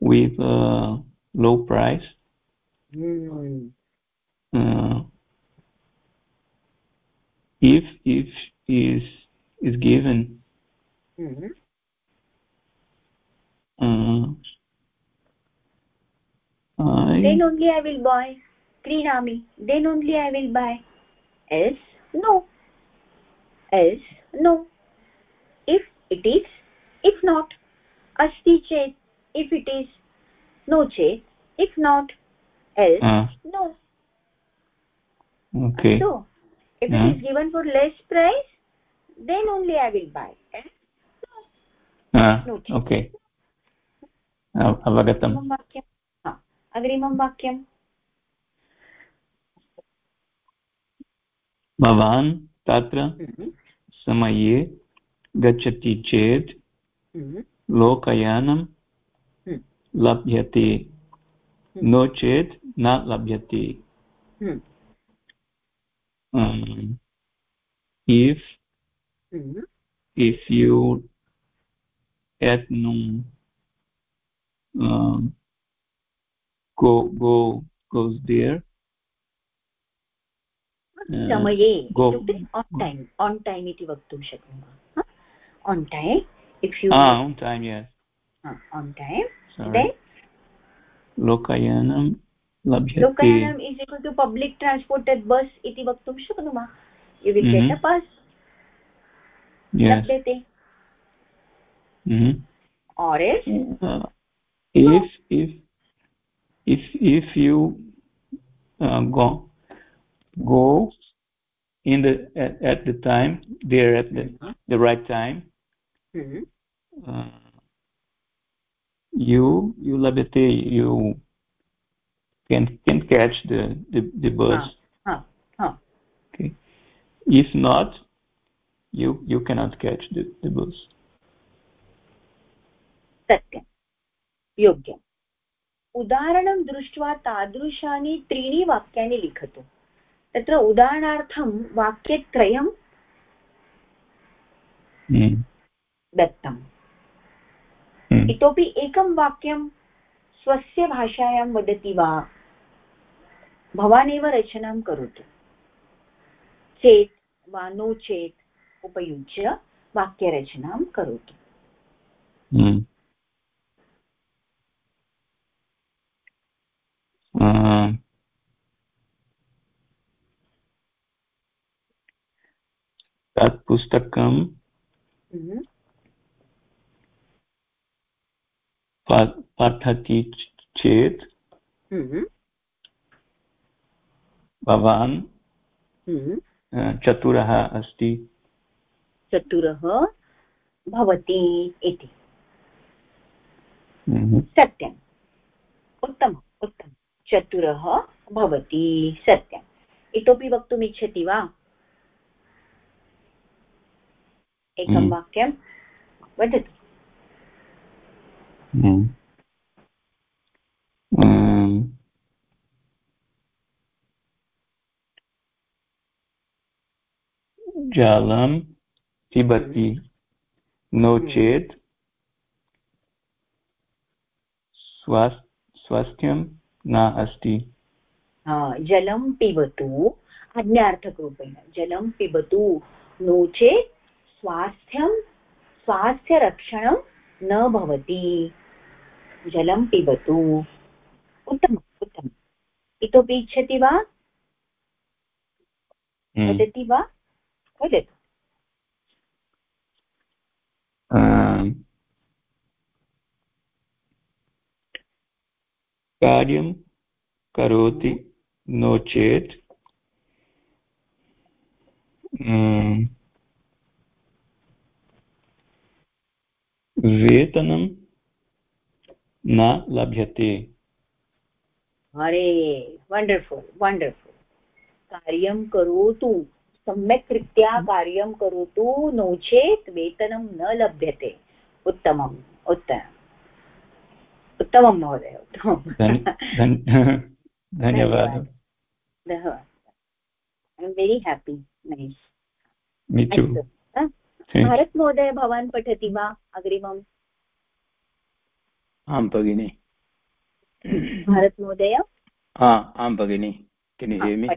Speaker 2: with uh, low price
Speaker 1: mm.
Speaker 2: uh, if if is is given mm. I,
Speaker 1: then only I will buy. Krinami. Then only I will buy. Else, no. Else no if it is if not asti chet if it is no chet if not else
Speaker 2: uh,
Speaker 1: no
Speaker 2: okay
Speaker 1: so if
Speaker 2: Yeah.
Speaker 1: it is given for less price then only i will buy
Speaker 2: uh,
Speaker 1: no
Speaker 2: okay अवगतम्
Speaker 1: अग्रिमं वाक्यं हा,
Speaker 2: भवान् तत्र
Speaker 1: हम्म,
Speaker 2: समये गच्छति चेत्
Speaker 1: हम्म,
Speaker 2: लोकयानं
Speaker 1: हम्म।
Speaker 2: लभ्यते। नो चेत् न लभ्यते।
Speaker 1: हम्म,
Speaker 2: if
Speaker 1: hmm,
Speaker 2: if you at noon um, go go goes there
Speaker 1: समये इत्युक्ते आन् टैम् आन् टैम् इति वक्तुं शक्नुमः
Speaker 2: on time if
Speaker 1: you on
Speaker 2: time
Speaker 1: then
Speaker 2: लोकयानं लभ्यते
Speaker 1: लोकयानम् is equal to public transported bus इति वक्तुं शक्नुमः। You will get a. बस् लभ्यते or
Speaker 2: uh, if if if if you uh, go go in the at, at the time there at the the right time
Speaker 1: hmm,
Speaker 2: uh, you you labete you can can catch the the, the bus
Speaker 1: ha, ha.
Speaker 2: okay if not you you cannot catch the, the bus
Speaker 1: सत्यं योग्यम् उदाहरणं दृष्ट्वा तादृशानि त्रीणि वाक्यानि लिखतु तत्र उदाहरणार्थं वाक्यत्रयं
Speaker 2: mm.
Speaker 1: दत्तम्
Speaker 2: Mm.
Speaker 1: इतोपि एकं वाक्यं स्वस्य भाषायां वदति वा भवानेव रचनां करोतु चेत् वा नो चेत् उपयुज्य वाक्यरचनां करोतु
Speaker 2: Mm. Uh, तत् पुस्तकं
Speaker 1: हम्म,
Speaker 2: पठति चेत्
Speaker 1: हम्म,
Speaker 2: भवान्
Speaker 1: हम्म।
Speaker 2: चतुरः अस्ति।
Speaker 1: चतुरः भवति इति. सत्यम्। उत्तमम् उत्तमं चतुरः भवति सत्यम्। इतोपि वक्तुम् इच्छति वा? एकं
Speaker 2: हम्म।
Speaker 1: वाक्यं वदतु
Speaker 2: जलं पिबति नो। चेत् स्वास्थ्यं न अस्ति
Speaker 1: जलं पिबतु आज्ञार्थकरूपेण जलं पिबतु नो चेत् स्वास्थ्यं स्वास्थ्यरक्षणं न भवति। जलं पिबतु। उत्तमम् उत्तमम्। इतोपि इच्छति वा?
Speaker 2: Mhm.
Speaker 1: वदति वा? वदतु।
Speaker 2: कार्यं करोति नो चेत् वेतनं न लभ्यते।
Speaker 1: अरे वण्डर्फुल् वण्डर्फुल् कार्यं करोतु सम्यक् रीत्या कार्यं करोतु नो चेत् वेतनं न लभ्यते। उत्तमम् उत्तमम्। उत्तमं महोदय उत्तमम्।
Speaker 2: धन्- धन्- धन्यवादः।
Speaker 1: I am very happy nice
Speaker 2: meet you
Speaker 1: अस्तु भारत् महोदय भवान् पठति वा अग्रिमम्
Speaker 8: आं भगिनि
Speaker 1: भारत् महोदय
Speaker 8: हा आं भगिनि किन्
Speaker 1: हा,
Speaker 8: हेमि।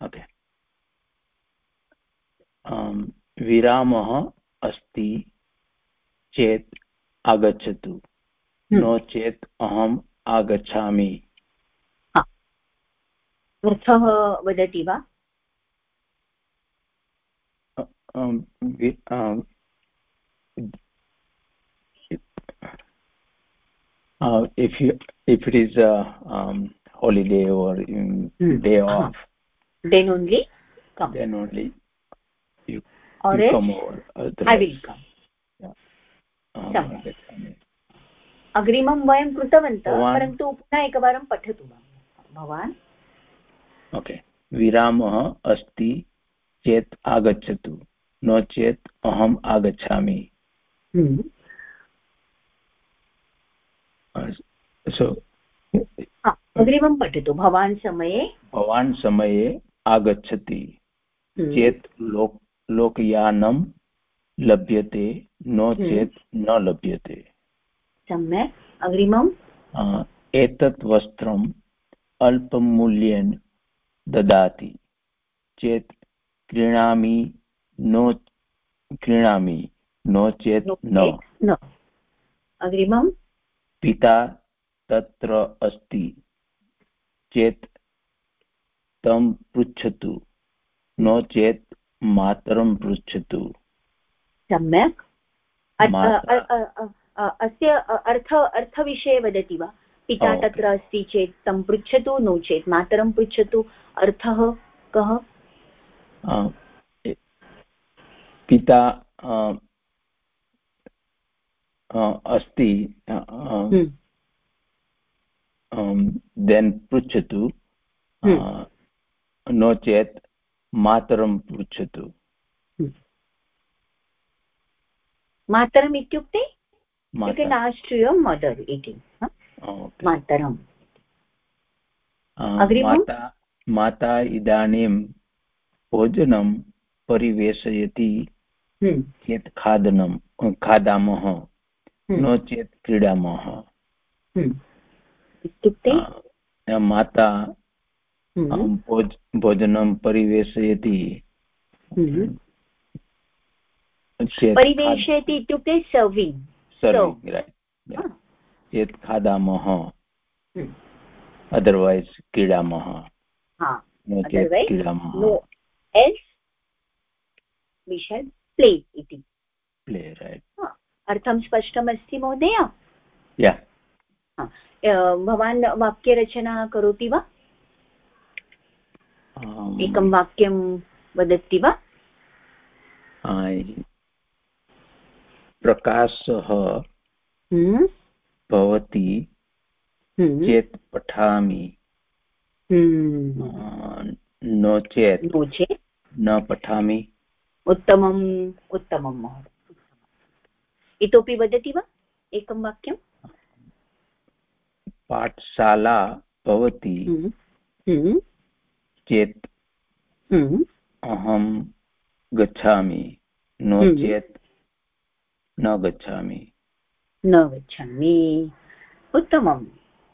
Speaker 8: ओके विरामः अस्ति चेत् आगच्छतु। नो चेत् अहम् आगच्छामि
Speaker 1: अर्थः वदति वा
Speaker 8: if you if it is a um, holiday or um,
Speaker 1: Hmm.
Speaker 8: day
Speaker 1: Uh-huh.
Speaker 8: off
Speaker 1: then only come
Speaker 8: then only you,
Speaker 1: Or
Speaker 8: you come over um,
Speaker 1: सम्यक्।
Speaker 8: आगच्छामि।
Speaker 1: अग्रिमं वयं कृतवन्तः परन्तु पुनः एकवारं पठतु भवान्
Speaker 8: ओके विरामः अस्ति चेत् आगच्छतु नो चेत् अहम् आगच्छामि।
Speaker 1: हम्म,
Speaker 8: सो
Speaker 1: अग्रिमं पठतु भवान् समये।
Speaker 8: भवान् समये आगच्छति।
Speaker 1: हम्म।
Speaker 8: चेत् लोक लोकयानं लभ्यते नो
Speaker 1: हम्म।
Speaker 8: चेत् न लभ्यते।
Speaker 1: सम्यक्। अग्रिमम्।
Speaker 8: एतत् वस्त्रम् अल्पमूल्येन ददाति। चेत् क्रीणामि नो क्रीणामि नो चेत् न
Speaker 1: अग्रिमं
Speaker 8: पिता तत्र अस्ति चेत् तं पृच्छतु नो चेत् मातरं पृच्छतु।
Speaker 1: सम्यक्। अस्य अर्थ अर्थविषये वदति वा? पिता तत्र अस्ति चेत् तं पृच्छतु नो चेत् मातरं पृच्छतु। अर्थः कः?
Speaker 8: पिता अस्ति देन् पृच्छतु नो चेत् मातरं पृच्छतु।
Speaker 1: मातरम् इत्युक्ते? मदर् इति मातरम्।
Speaker 8: माता माता इदानीं भोजनं परिवेशयति। चेत् खादनं खादामः नो चेत् क्रीडामः।
Speaker 1: इत्युक्ते?
Speaker 8: माता भोज भोजनं परिवेशयति।
Speaker 1: परिवेशयति इत्युक्ते सर्विङ्ग्
Speaker 8: सर्विङ्ग् चेत् खादामः। अदर्वैस् क्रीडामः। नो चेत् क्रीडामः।
Speaker 1: प्ले इति।
Speaker 8: प्ले रैट्
Speaker 1: अर्थं स्पष्टमस्ति महोदय? भवान् वाक्यरचना करोति वा? एकं वाक्यं वदति वा?
Speaker 8: प्रकाशः
Speaker 1: हम्म।
Speaker 8: भवति हम्म। चेत् पठामि।
Speaker 1: हम्म।
Speaker 8: नो चेत्
Speaker 1: नो चेत्।
Speaker 8: न पठामि।
Speaker 1: उत्तमम् उत्तमं महोदय। इतोपि वदति वा एकं वाक्यं?
Speaker 8: पाठशाला भवति चेत् अहं गच्छामि नो चेत् न गच्छामि।
Speaker 1: न गच्छामि। उत्तमम्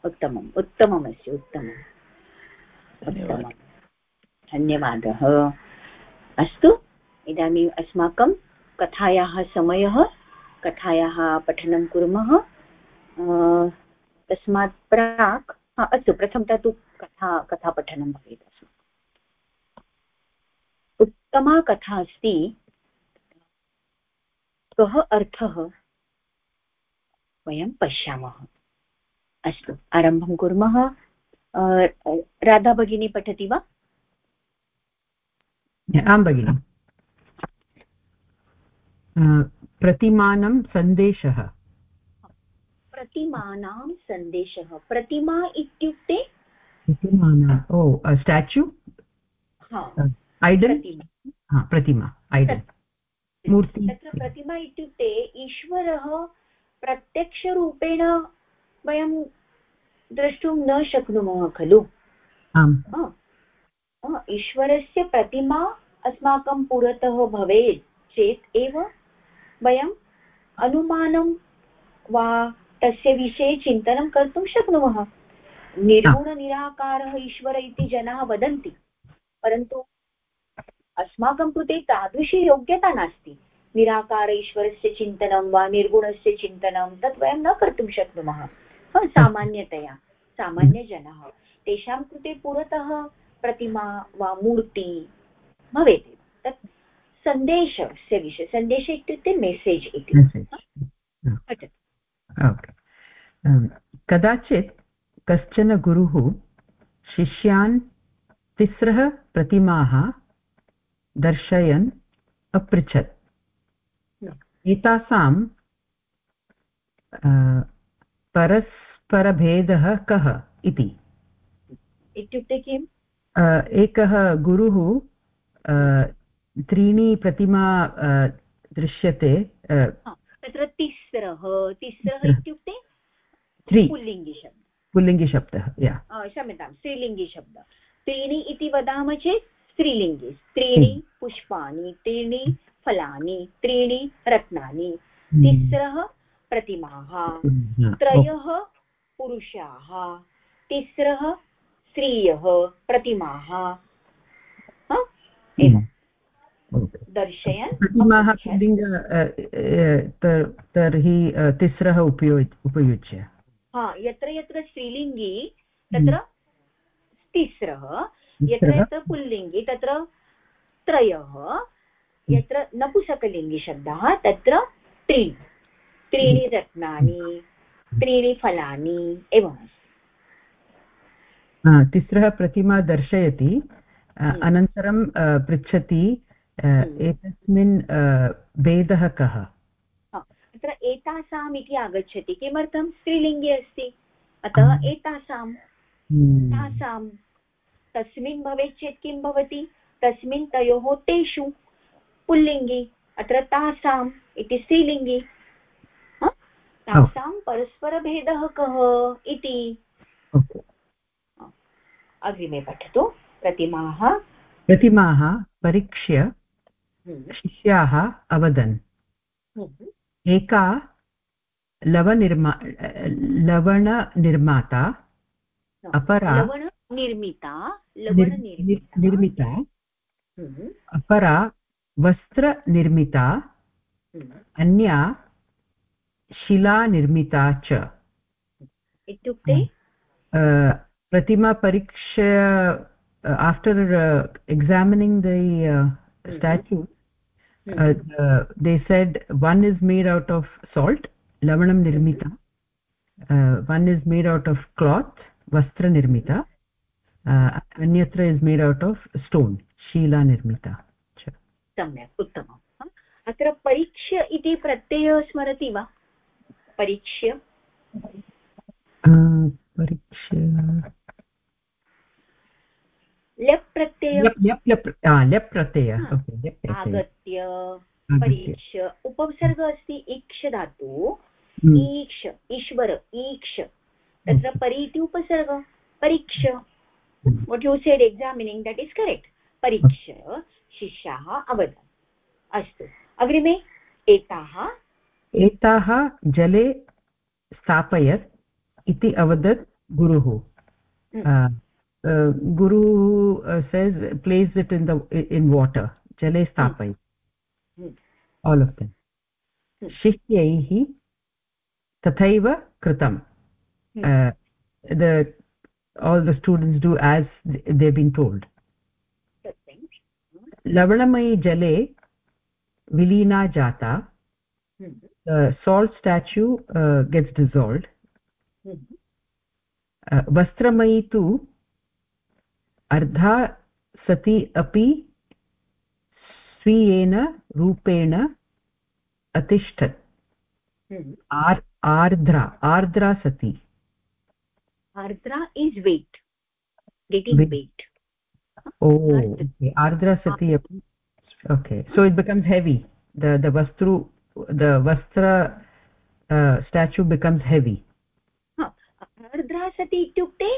Speaker 1: उत्तमम् उत्तममस्ति उत्तमम्। उत्तमम्। धन्यवादः। अस्तु। इदानीम् अस्माकं कथायाः समयः, कथायाः पठनं कुर्मः। तस्मात् प्राक् अस्तु, प्रथमतः तु कथा कथापठनं भवेत् उत्तमा कथा अस्ति, कः अर्थः वयं पश्यामः। अस्तु, आरम्भं कुर्मः। राधा भगिनी पठति वा?
Speaker 7: आं भगिनि। प्रतिमानं सन्देशः।
Speaker 1: प्रतिमानां सन्देशः। प्रतिमा इत्युक्ते?
Speaker 7: प्रतिमाना ओ स्टाच्यू? ऐडल् प्रतिमा। ऐडल् मूर्ति।
Speaker 1: तत्र प्रतिमा इत्युक्ते ईश्वरः प्रत्यक्षरूपेण वयं द्रष्टुं न शक्नुमः खलु? ईश्वरस्य प्रतिमा अस्माकं पुरतः भवेत् चेत् एव वयम् अनुमानं वा तस्य विषये चिन्तनं कर्तुं शक्नुमः। निर्गुणनिराकारः ईश्वर इति जनाः वदन्ति, परन्तु अस्माकं कृते तादृशी योग्यता नास्ति। निराकार ईश्वरस्य चिन्तनं वा निर्गुणस्य चिन्तनं, तत् वयं न कर्तुं शक्नुमः। सामान्यतया, सामान्यजनाः। तेषां कृते पुरतः प्रतिमा वा मूर्ति भवेत्। तत् सन्देशस्य विषये सन्देशः इत्युक्ते मेसेज् इति।
Speaker 7: कदाचित् कश्चन गुरुः शिष्यान् तिस्रः प्रतिमाः दर्शयन् अपृच्छत्। एतासां परस्परभेदः कः इति?
Speaker 1: इत्युक्ते किम्?
Speaker 7: एकः गुरुः त्रीणि प्रतिमा दृश्यते
Speaker 1: तत्र तिस्रः तिस्रः इत्युक्ते पुल्लिङ्गिशब्द।
Speaker 7: पुल्लिङ्गिशब्दः
Speaker 1: क्षम्यतां स्त्रीलिङ्गिशब्दः। त्रीणि इति वदामः चेत् स्त्रीलिङ्गि। त्रीणि पुष्पाणि त्रीणि फलानि त्रीणि रत्नानि। तिस्रः प्रतिमाः। त्रयः पुरुषाः। तिस्रः स्त्रियः प्रतिमाः। दर्शयन्।
Speaker 7: पुल्लिङ्ग तर्हि तिस्रः उपयुज्य उपयुज्य।
Speaker 1: हा यत्र यत्र स्त्रीलिङ्गी तत्र तिस्रः यत्र यत्र पुल्लिङ्गि तत्र त्रयः यत्र नपुसकलिङ्गिशब्दः तत्र त्रीणि। त्रीणि रत्नानि त्रीणि फलानि एवम्
Speaker 7: तिस्रः प्रतिमा दर्शयति। हम्म। अनन्तरं पृच्छति हम्म। एतस्मिन् भेदः कः?
Speaker 1: अत्र एतासाम् इति आगच्छति। किमर्थं? स्त्रीलिङ्गे अस्ति। अतः हम्म। एतासां तासां तस्मिन् भवेत् चेत् किं भवति? तस्मिन् तयोः तेषु पुल्लिङ्गि अत्र तासाम् इति स्त्रीलिङ्गि। तासां परस्परभेदः कः इति। अग्रिमे पठतु। प्रतिमाः।
Speaker 7: प्रतिमाः परीक्ष्य। हम्म। शिष्याः अवदन्। हम्म। एका लवनिर्मा लवणनिर्माता अपरा
Speaker 1: निर्मिता
Speaker 7: निर्मिता। हम्म। अपरा वस्त्रनिर्मिता। अन्या शिलानिर्मिता च।
Speaker 1: इत्युक्ते?
Speaker 7: uh, after uh, examining the uh, mm-hmm. statue mm-hmm. uh, they said one is made out of salt lavanam nirmita uh, one is made out of cloth vastra nirmita uh, anyatra is made out of stone Sheila निर्मिता
Speaker 1: सम्यक् उत्तमम् अत्र परीक्ष्य इति प्रत्ययः स्मरति वा परीक्ष्य
Speaker 7: परीक्ष्य
Speaker 1: लेप् प्रत्यय
Speaker 7: लेप् प्रत्यय
Speaker 1: आगत्य परीक्ष्य उपसर्ग अस्ति ईक्ष धातु। ईक्ष ईश्वर ईक्ष तत्र परि इति उपसर्ग परीक्ष what you said examining that is correct परीक्ष्य शिष्याः अवदन् अस्तु अग्रिमे एताः
Speaker 7: एताः जले स्थापयत् इति अवदत् गुरुः Uh, guru uh, says place it in the in water. Jale sthapai. Hmm. all of them. Hmm. shikyaihi tathaiva kritam. Hmm. Uh, the all the students do as they've been told. Lavanamayi jale vilina jata. Hmm. The salt statue uh, gets dissolved. Hmm. Uh, Vastramayi tu अर्धा सति अपि स्वीयेन रूपेण अतिष्ठत्। hmm. आर् आर्द्रा आर्द्रा सति।
Speaker 1: आर्द्रा is wet wet
Speaker 7: ओ आर्द्रा सति अपि okay so it becomes heavy the the वस्त्रु the वस्त्र स्टाचू बिकम्स्
Speaker 1: हेवि आर्द्रा सति इत्युक्ते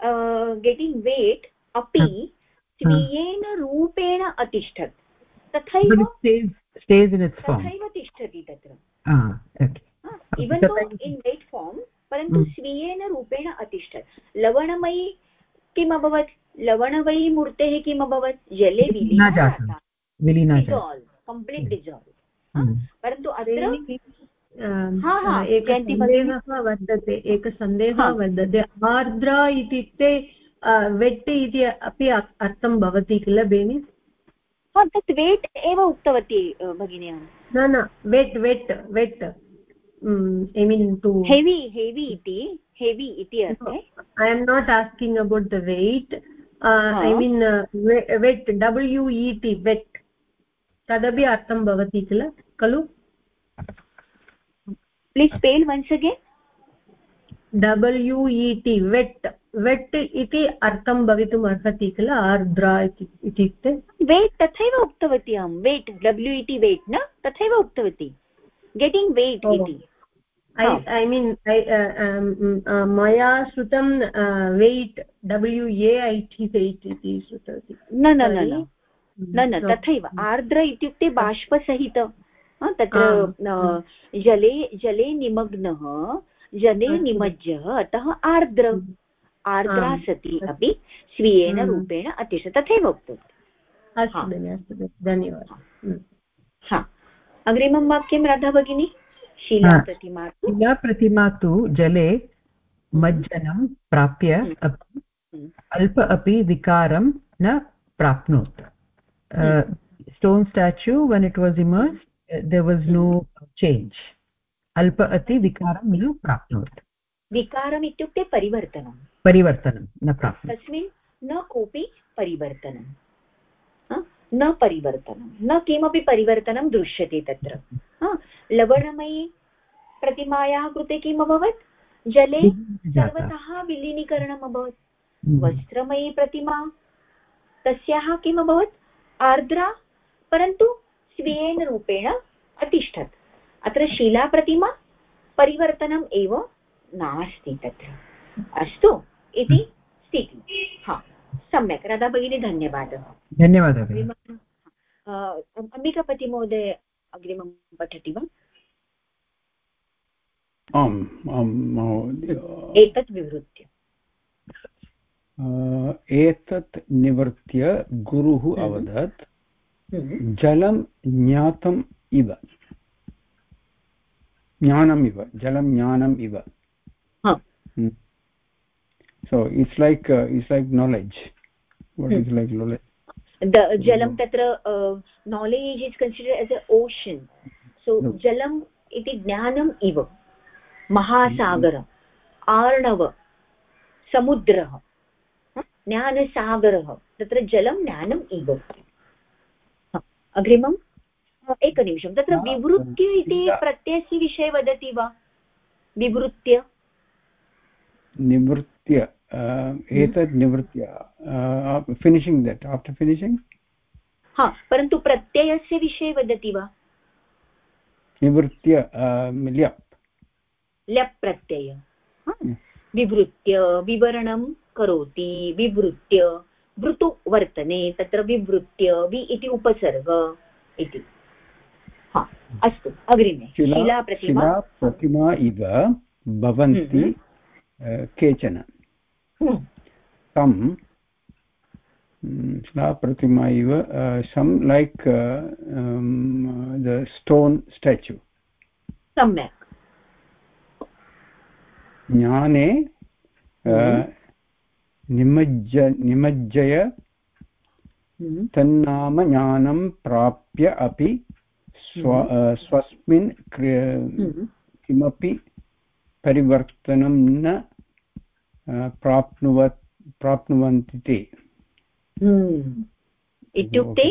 Speaker 1: uh, गेटिङ्ग् वेट् अपि स्वीयेन रूपेण अतिष्ठत्। तथैव तथैव तिष्ठति तत्र। इवन् दो इन् वेट् फार्म् परन्तु स्वीयेन रूपेण अतिष्ठत्। लवणमयी किम् अभवत्? लवणमयी मूर्तेः किम् अभवत्? जले विलीना कम्प्लीट् डिजाल्व् परन्तु अत्र
Speaker 5: वर्तते एकः सन्देहः वर्तते आर्द्रा इत्युक्ते वेट् इति अपि अर्थं भवति किल बेनि
Speaker 1: तत् वेट् एव उक्तवती भगिनी
Speaker 5: न न weight weight weight I mean to
Speaker 1: heavy heavy इति हेवि इति अस्ति
Speaker 5: I am not asking about the weight I mean wet W E T wet तदपि अर्थं भवति किल खलु
Speaker 1: please spell once again
Speaker 5: W E T wet wait इति अर्थं भवितुम् अर्हति किल? आर्द्रा इत्युक्ते?
Speaker 1: वेट् तथैव उक्तवती अहं. वेट् डब्ल्यू इति वेट् न? तथैव उक्तवती. गेटिङ्ग् वेट् इति.
Speaker 5: ऐ मीन् मया श्रुतं wait W A I T wait इति श्रुतवती.
Speaker 1: न न न न. न तथैव. आर्द्र इत्युक्ते बाष्पसहित. तत्र जले जले निमग्नः जले निमज्जः अतः आर्द्र आर्द्रा सति अपि स्वीयेन रूपेण अतिश तथैव उक्तवती।
Speaker 5: अस्तु धन्यवादः।
Speaker 1: हा। अग्रिमं वाक्यं राधा भगिनी? शिलाप्रतिमा
Speaker 7: शिलाप्रतिमा तु जले मज्जनं प्राप्य
Speaker 1: हम्म।
Speaker 7: अपि
Speaker 1: हम्म।
Speaker 7: अल्प अपि विकारं न प्राप्नोत्। Stone statue when it was immersed there was no change अल्प अति विकारं न प्राप्नोत्।
Speaker 1: विकारम् इत्युक्ते परिवर्तनं।
Speaker 7: परिवर्तनं न प्राप्नोत्।
Speaker 1: तस्मिन् न कोऽपि परिवर्तनं। न परिवर्तनं। न किमपि परिवर्तनं दृश्यते तत्र। लवणमयी प्रतिमायाः कृते किम् अभवत्? जले सर्वतः विलीनीकरणम् अभवत्। हम्म। वस्त्रमयी प्रतिमा तस्याः किम् अभवत्? आर्द्रा परन्तु स्वीयेन रूपेण अतिष्ठत्। अत्र शिलाप्रतिमा परिवर्तनम् एव नास्ति तत्र। अस्तु इति स्थितिः। हा सम्यक्। राधा भगिनी धन्यवादः।
Speaker 7: धन्यवादः।
Speaker 1: अम्बिकापतिमहोदय अग्रिमं पठति वा?
Speaker 3: आम् आम् महोदय।
Speaker 1: एतत् विवृत्य।
Speaker 3: एतत् निवृत्य गुरुः हम्म। अवदत्। हम्म। जलं ज्ञातम् इव। ज्ञानम् इव जलं ज्ञानम् इव uh, knowledge what is like knowledge
Speaker 1: the jalam tatra uh, knowledge is considered as an ocean so no. jalam iti jnanam iva महासागर आर्णव समुद्रः ज्ञानसागरः तत्र जलं ज्ञानम् एव अग्रिमम् एकनिमिषं तत्र विवृत्य इति प्रत्ययस्य विषये वदति वा? विवृत्य?
Speaker 3: निवृत्य एतत् निवृत्य फिनिशिङ्ग् दट् आफ्टर् फिनिशिङ्ग्
Speaker 1: हा परन्तु प्रत्ययस्य विषये वदति वा?
Speaker 3: निवृत्य ल्यप्।
Speaker 1: ल्यप् प्रत्यय। विवृत्य विवरणं करोति विवृत्य वृतु वर्तने तत्र विवृत्य वि इति उपसर्ग इति। हा अस्तु अग्रिमे शिलाप्रतिमा
Speaker 3: प्रतिमा इव भवन्ति हम्म। केचन
Speaker 1: हम्म।
Speaker 3: तं शिलाप्रतिमा इव सम् लैक् द स्टोन् स्टाच्यू
Speaker 1: सम्यक्
Speaker 3: ज्ञाने हम्म। निमज्ज निमज्जय हम्म। तन्नाम ज्ञानं प्राप्य अपि स्व हम्म। स्वस्मिन् हम्म। किमपि परिवर्तनं न प्राप्नुव प्राप्नुवन्ति ते हम्म।
Speaker 1: इत्युक्ते?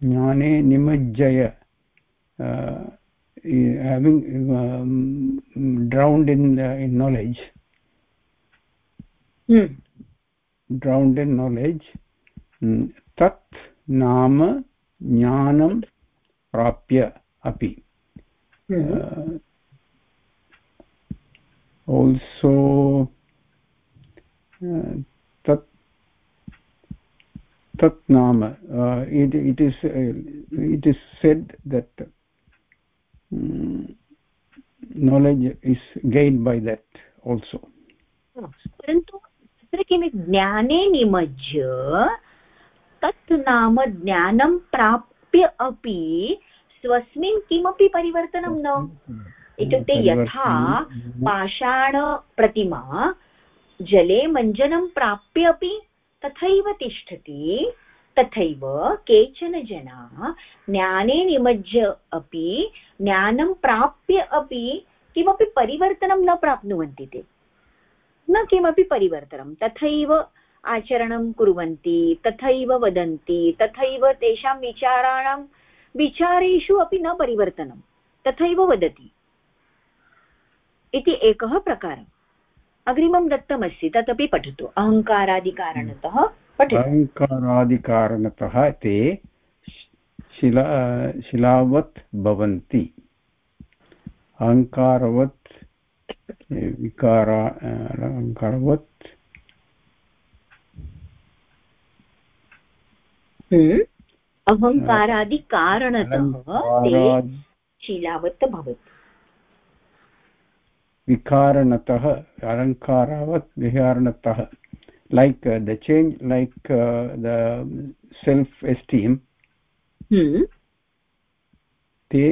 Speaker 3: ज्ञाने निमज्जय having drowned in in knowledge drowned in knowledge तत् नाम ज्ञानं प्राप्य अपि। हम्म। uh, ओल्सो uh, तत् तत् नाम it is it is said that knowledge is gained by that also
Speaker 1: परन्तु तत्र किमपि ज्ञाने निमज्य तत् नाम ज्ञानं प्राप्य अपि स्वस्मिन् किमपि परिवर्तनं न? इत्युक्ते यथा पाषाणप्रतिमा जले मञ्जनं प्राप्य अपि तथैव तिष्ठति तथैव केचन जनाः ज्ञाने निमज्य अपि ज्ञानं प्राप्य अपि किमपि परिवर्तनं न प्राप्नुवन्ति ते। न किमपि परिवर्तनं तथैव आचरणं कुर्वन्ति, तथैव वदन्ति, तथैव तेषां विचाराणां, विचारेषु अपि न परिवर्तनं, तथैव वदति। इति एकः प्रकारः। अग्रिमं दत्तमस्ति, तदपि पठतु। अहङ्कारादिकारणतः
Speaker 3: अहङ्कारादिकारणतः ते शिला शिलावत् भवन्ति। अहङ्कारवत्, विकार अहङ्कारवत्
Speaker 1: अहङ्कारादिकारणतः ते शिलावत् भवति।
Speaker 3: विकारणतः अलङ्कारावत् विहारणतः। Like the change like the self esteem ते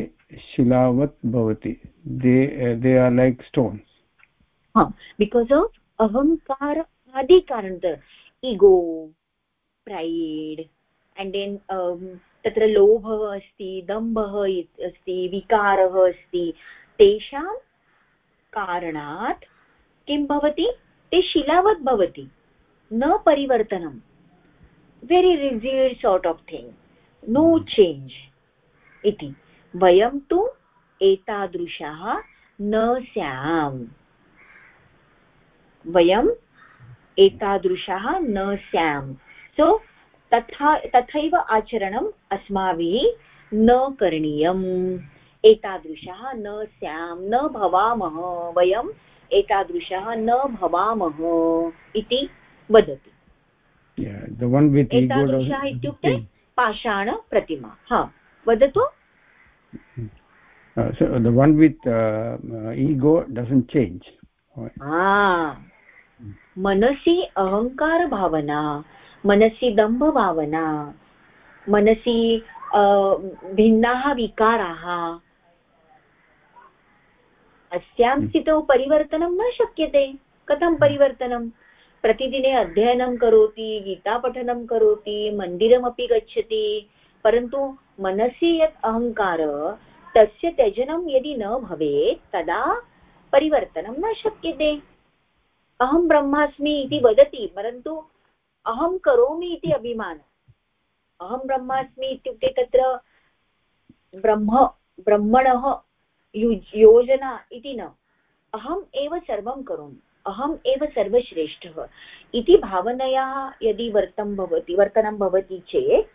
Speaker 3: शिलावत् भवति। They they are like stones
Speaker 1: because of अहङ्कार आदिकारणत इगो प्रैड् अण्ड् देन् तत्र लोभः अस्ति दम्भः अस्ति विकारः अस्ति। तेषां कारणात् किं भवति? ते शिलावत् भवति। न परिवर्तनं। Very rigid sort of thing no change इति। वयं तु एतादृशाः न स्याम्। वयम् एतादृशाः न स्याम्। सो so, तथा तथैव आचरणम् अस्माभिः न करणीयम्। एतादृशः न स्यां न भवामः वयम् एतादृशः न भवामः इति वदति। एतादृशः इत्युक्ते पाषाणप्रतिमा हा वदतु।
Speaker 3: Uh, so the one with uh, uh, ego doesn't change.
Speaker 1: ah मनसि अहङ्कारभावना मनसि दम्भभावना मनसि भिन्नाः विकाराः। अस्यां हम्म। स्थितौ परिवर्तनं न शक्यते। कथं परिवर्तनं? प्रतिदिने अध्ययनं करोति गीतापठनं करोति मन्दिरमपि गच्छति परन्तु मनसि यत् अहङ्कार तस्य त्यजनं यदि न भवेत् तदा परिवर्तनं न शक्यते। अहं ब्रह्मास्मि इति वदति परन्तु अहं करोमि इति अभिमानः। अहं ब्रह्मास्मि इत्युक्ते तत्र ब्रह्म ब्रह्मणः योजना इति न। अहम् एव सर्वं करोमि। अहम् एव सर्वश्रेष्ठः। इति भावनया यदि वर्तं भवति वर्तनं भवति चेत्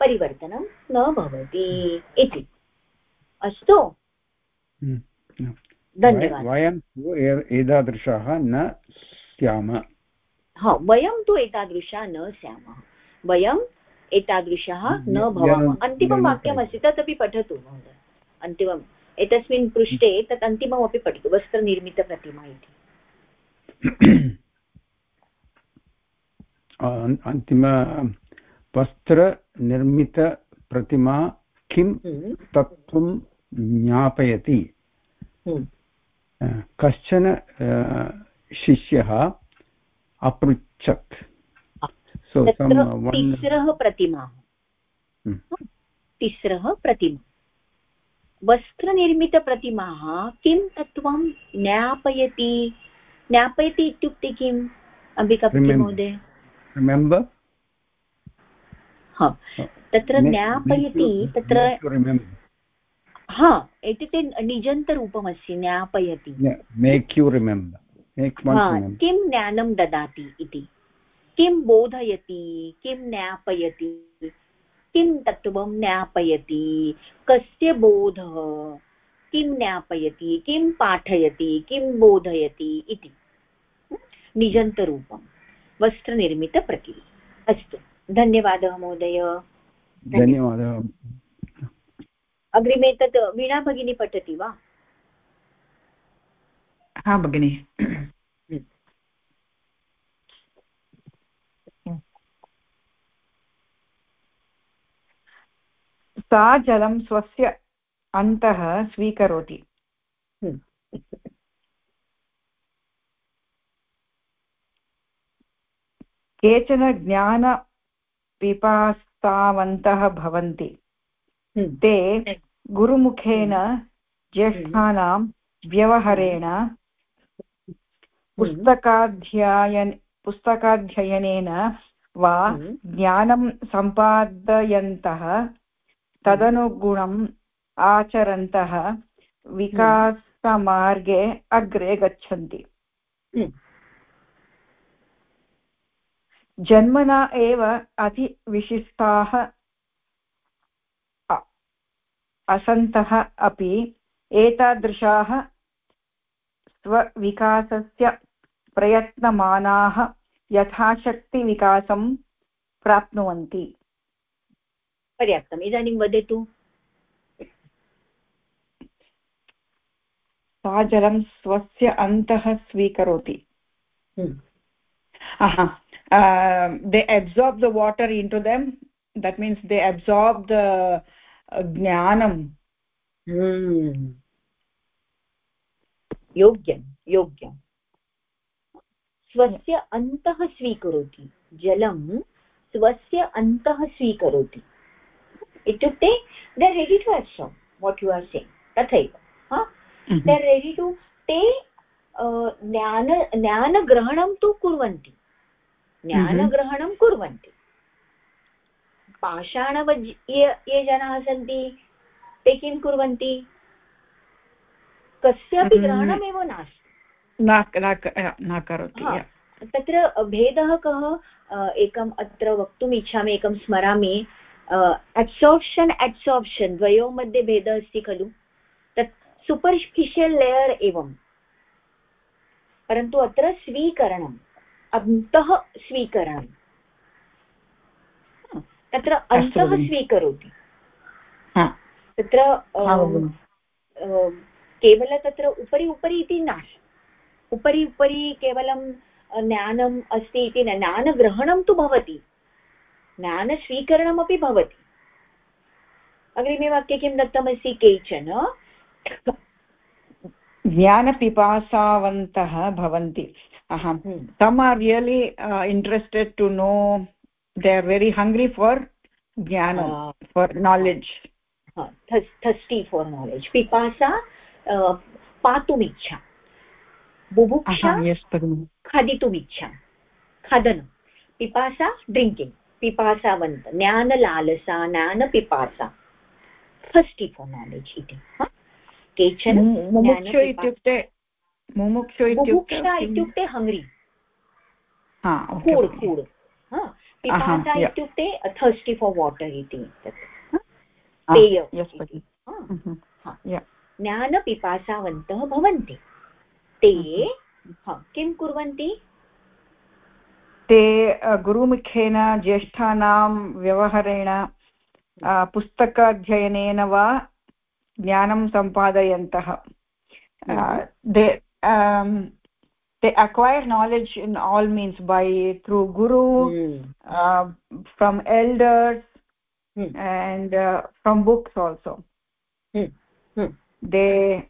Speaker 1: परिवर्तनं न भवति इति। अस्तु?
Speaker 3: हम्म, धन्यवादः। वयं एतादृशाः न स्याम।
Speaker 1: हा वयं तु एतादृशा न स्यामः। वयम् एतादृशः न भवामः। अन्तिमं वाक्यमस्ति तदपि पठतु महोदय। अन्तिमम् एतस्मिन् पृष्ठे तत् अन्तिममपि पठतु वस्त्रनिर्मितप्रतिमा इति।
Speaker 3: अन्तिम वस्त्रनिर्मितप्रतिमा किं। तत्त्वं ज्ञापयति। कश्चन शिष्यः अपृच्छत्।
Speaker 1: तिस्रः प्रतिमा। Hmm. तिस्रः प्रतिमा। वस्त्रनिर्मितप्रतिमाः किं तत्त्वं ज्ञापयति? ज्ञापयति इत्युक्ते किम्? अम्बिकापति
Speaker 3: रिमेम्बर्
Speaker 1: तत्र ज्ञापयति तत्र हा इत्युक्ते निजन्तरूपमस्ति ज्ञापयति।
Speaker 3: मेक् यु रिमेम्बर्
Speaker 1: किं ज्ञानं ददाति इति? किं बोधयति? किं ज्ञापयति? किं तत्त्वं ज्ञापयति? कस्य बोधः? किं ज्ञापयति? किं पाठयति? किं बोधयति इति। निजन्तरूपं। वस्त्रनिर्मितप्रतिमा अस्तु। धन्यवादः महोदय।
Speaker 3: धन्यवादः।
Speaker 1: अग्रिमे तत् वीणा भगिनी पठति वा?
Speaker 6: हा भगिनि सा जलं स्वस्य अन्तः स्वीकरोति केचन ज्ञानपिपास्तावन्तः भवन्ति ते गुरुमुखेन ज्येष्ठानां व्यवहारेण पुस्तकाध्यायन पुस्तकाध्ययनेन वा ज्ञानं सम्पादयन्तः तदनुगुणम् आचरन्तः विकासमार्गे अग्रे गच्छन्ति। जन्मना एव अतिविशिष्टाः असन्तः अपि एतादृशाः स्वविकासस्य प्रयत्नमानाः यथाशक्तिविकासं प्राप्नुवन्ति।
Speaker 1: पर्याप्तम्। इदानीं वदतु।
Speaker 6: सा जलं स्वस्य अन्तः स्वीकरोति। They absorb the water into them that means they absorb the ज्ञानं
Speaker 1: योग्यं योग्यं स्वस्य अन्तः स्वीकरोति। जलं स्वस्य अन्तः स्वीकरोति। इत्युक्ते they are ready to absorb what you are saying तथैव दे आर् रेडि टु ते ज्ञान ज्ञानग्रहणं तु कुर्वन्ति। ज्ञानग्रहणं कुर्वन्ति। पाषाणवज् ये ये जनाः सन्ति ते किं कुर्वन्ति? कस्यापि ग्रहणमेव नास्ति।
Speaker 6: न करोति
Speaker 1: तत्र भेदः कः? एकम् अत्र वक्तुम् इच्छामि एकं स्मरामि। एब्सार्प्शन् एब्सार्प्शन् द्वयोः मध्ये भेदः अस्ति खलु। तत् सुपर्फिशियल् लेयर् एवं। परन्तु अत्र स्वीकरणम् अन्तः स्वीकरणम् तत्र अन्तः स्वीकरोति। तत्र केवल तत्र उपरि उपरि इति नास्ति। उपरि उपरि केवलं ज्ञानम् अस्ति इति न ज्ञानग्रहणं तु भवति। ज्ञानस्वीकरणमपि भवति। अग्रिमे वाक्ये किं दत्तमस्ति केचन?
Speaker 6: ज्ञानपिपासावन्तः भवन्ति। अहं तम् are really interested to know they are very hungry for ज्ञान for knowledge
Speaker 1: thirsty for knowledge पिपासा पातुमिच्छा। बुभुक्षा खादितुमिच्छा। खादनं। पिपासा ड्रिङ्किङ्ग्। पिपासावन्त ज्ञानलालसा ज्ञानपिपासा। फस्ट् फार् नालेज् इति केचन
Speaker 6: इत्युक्ते मुमुक्षु
Speaker 1: बुभुक्षा इत्युक्ते हङ्ग्री फूड् फूड् पिपासा इत्युक्ते थर्स्टि फार् वाटर् इति पेय ज्ञानपिपासावन्तः भवन्ति। ते किं कुर्वन्ति
Speaker 6: ते गुरुमुखेन ज्येष्ठानां व्यवहारेण पुस्तकाध्ययनेन वा ज्ञानं सम्पादयन्तः they they acquire knowledge in all means by through guru mm. uh, from elders mm. and uh, from books also mm. they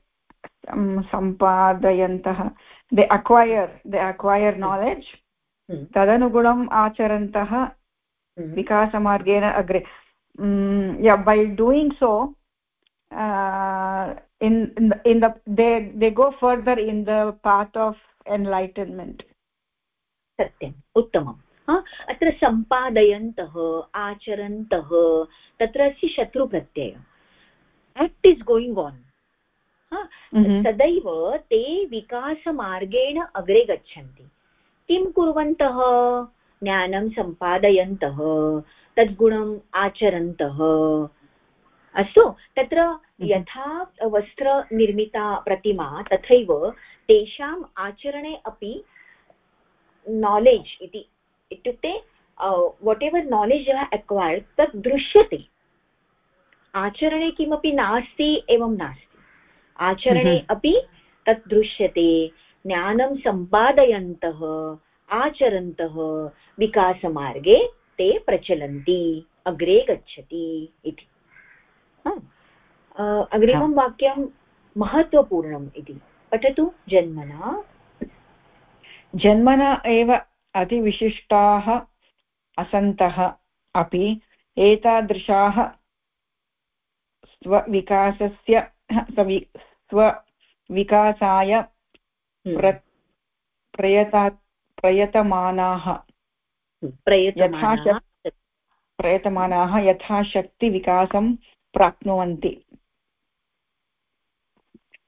Speaker 6: um, sampadayantah they acquire they acquire knowledge तदनुगुणम् आचरन्तः विकासमार्गेण अग्रे yeah by doing so uh, in in the, in the they they go further in the path of enlightenment
Speaker 1: सत्यम् उत्तमम् अत्र सम्पादयन्तः आचरन्तः तत्र अस्ति शत्रुप्रत्यय एक्ट् इस् गोयिङ्ग् आन् सदैव ते विकासमार्गेण अग्रे गच्छन्ति। किं कुर्वन्तः? ज्ञानं सम्पादयन्तः तद्गुणम् आचरन्तः। अस्तु तत्र यथा वस्त्रनिर्मिता प्रतिमा तथैव तेषाम् आचरणे अपि नालेज् इति। इत्युक्ते वट् एवर् नालेज् यः अक्वैर्ड् तत् दृश्यते। आचरणे किमपि नास्ति एवं नास्ति। आचरणे अपि तत् दृश्यते। ज्ञानं सम्पादयन्तः आचरन्तः विकासमार्गे ते प्रचलन्ति। अग्रे गच्छति इति। अग्रिमं वाक्यं महत्त्वपूर्णम् इति। पठतु जन्मना।
Speaker 6: जन्मना एव अतिविशिष्टाः असन्तः अपि एतादृशाः स्वविकासस्य स्वविकासाय हम्म। प्र प्रयता प्रयतमानाः। प्रयतमानाः। यथाशक्तिविकासं प्राप्नुवन्ति।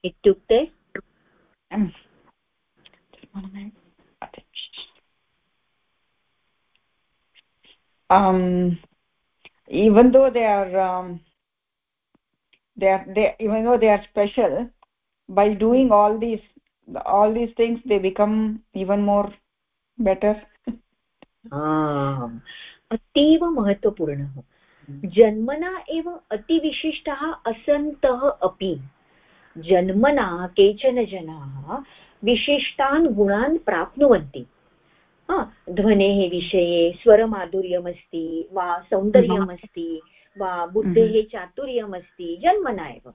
Speaker 1: इत्युक्ते?
Speaker 6: um, even though they are um, they are they even though they are special by doing all these all these things they become even more better
Speaker 1: अतीव महत्त्वपूर्णः जन्मना एव अतिविशिष्टः असन्तः अपि जन्मना केचन जनाः विशिष्टान् गुणान् प्राप्नुवन्ति ध्वनेः विषये स्वरमाधुर्यमस्ति वा सौन्दर्यमस्ति वा बुद्धेः चातुर्यमस्ति जन्मना एव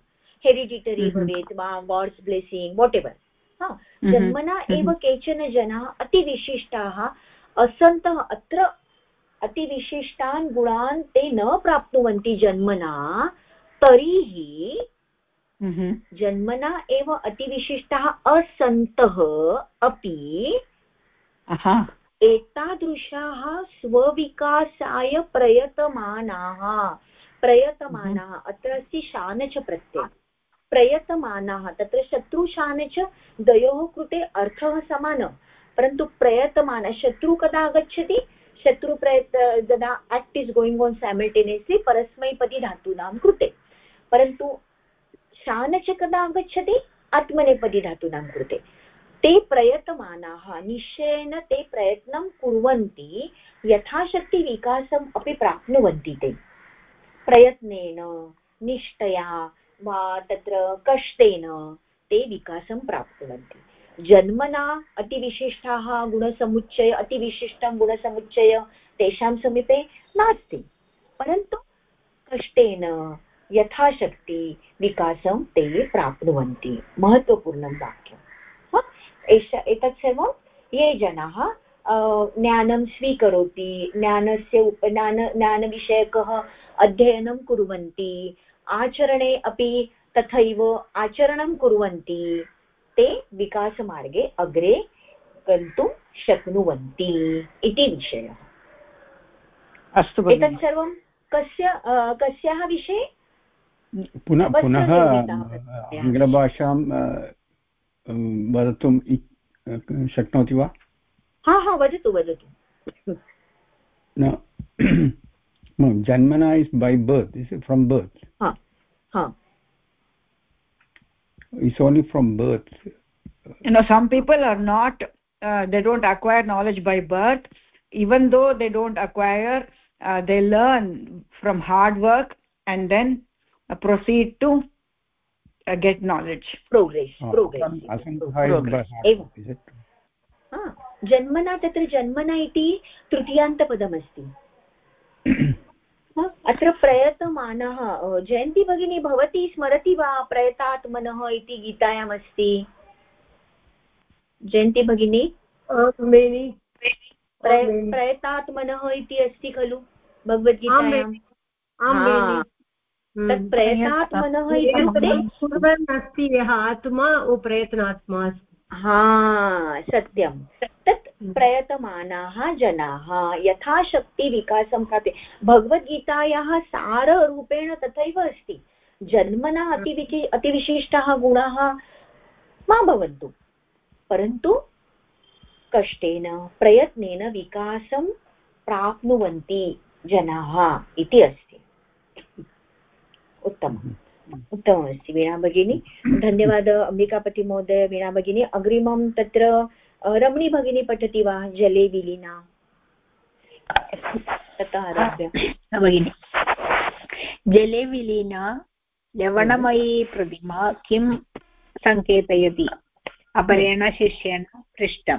Speaker 1: हेरिडिटरि भवेत् वा गाड्स् ब्लेसिङ्ग् वाट् एवर् जन्मना एव केचन जनाः अतिविशिष्टाः असन्तः अत्र अतिविशिष्टान् गुणान् ते न प्राप्नुवन्ति जन्मना तर्हि जन्मना एव अतिविशिष्टाः असन्तः अपि एतादृशाः स्वविकासाय प्रयतमानाः। प्रयतमानाः। अत्र अस्ति शान च प्रत्यय। प्रयतमानाः। तत्र शत्रुशान च द्वयोः कृते अर्थः समानः। परन्तु प्रयतमान। शत्रु कदा आगच्छति? शत्रुप्रयत यदा act is going on simultaneously परस्मैपदी धातूनां कृते। परन्तु शान च कदा आगच्छति? आत्मनेपदी धातूनां कृते। ते प्रयतमानाः, निश्चयेन ते प्रयत्नं कुर्वन्ति, यथाशक्ति विकासम् अपि प्राप्नुवन्ति ते। प्रयत्नेन, निष्ठया वा तत्र कष्टेन ते विकासं प्राप्नुवन्ति जन्मना अतिविशिष्टाः गुणसमुच्चय, अतिविशिष्टं गुणसमुच्चय तेषां समीपे नास्ति, परन्तु कष्टेन यथाशक्ति विकासं ते प्राप्नुवन्ति। महत्त्वपूर्णं वाक्यम्। एष एतत् सर्वं ये जनाः ज्ञानं स्वीकरोति ज्ञानस्य उप ज्ञान ज्ञानविषयकः अध्ययनं कुर्वन्ति आचरणे अपि तथैव आचरणं कुर्वन्ति ते विकासमार्गे अग्रे गन्तुं शक्नुवन्ति इति विषयः।
Speaker 6: अस्तु
Speaker 1: एतत् सर्वं कस्य कस्याः विषये?
Speaker 3: पुनः पुनः आङ्ग्लभाषां वदितुं शक्नोति वा
Speaker 1: हा हा वदतु वदतु
Speaker 3: no janmana is by birth is it from birth
Speaker 1: ha ha
Speaker 3: it's only from birth
Speaker 6: you know some people are not uh, they don't acquire knowledge by birth even though they don't acquire uh, they learn from hard work and then uh, proceed to uh, get knowledge.
Speaker 1: Progress oh, progress. जन्मना तत्र जन्मना इति तृतीयान्तपदमस्ति अत्र प्रयतमानः जयन्ती भगिनी भवती स्मरति वा प्रयतात्मनः इति गीतायाम् अस्ति जयन्ती भगिनी प्रयतात्मनः इति अस्ति खलु भगवद्गीतायाम् तत् हम्म, प्रयतात्मनः इत्युक्ते
Speaker 5: कुर्वन् अस्ति। यः आत्मा प्रयत्नात्मा
Speaker 1: हा सत्यं। तत् हम्म। प्रयतमानाः जनाः यथाशक्ति विकासं प्राप्ते भगवद्गीतायाः साररूपेण तथैव अस्ति। जन्मना अतिविशि अतिविशिष्टाः गुणाः मा भवन्तु। परन्तु कष्टेन प्रयत्नेन विकासं प्राप्नुवन्ति जनाः इति अस्ति। उत्तमम्। उत्तममस्ति वीणा भगिनी धन्यवादः अम्बिकापतिमहोदय वीणा भगिनी अग्रिमं तत्र रमणी भगिनी पठति वा जले विलीना ततः आरभ्य।
Speaker 4: भगिनि। जले विलीना लवणमयी प्रतिमा किं सङ्केतयति? अपरेण शिष्येण पृष्टम्।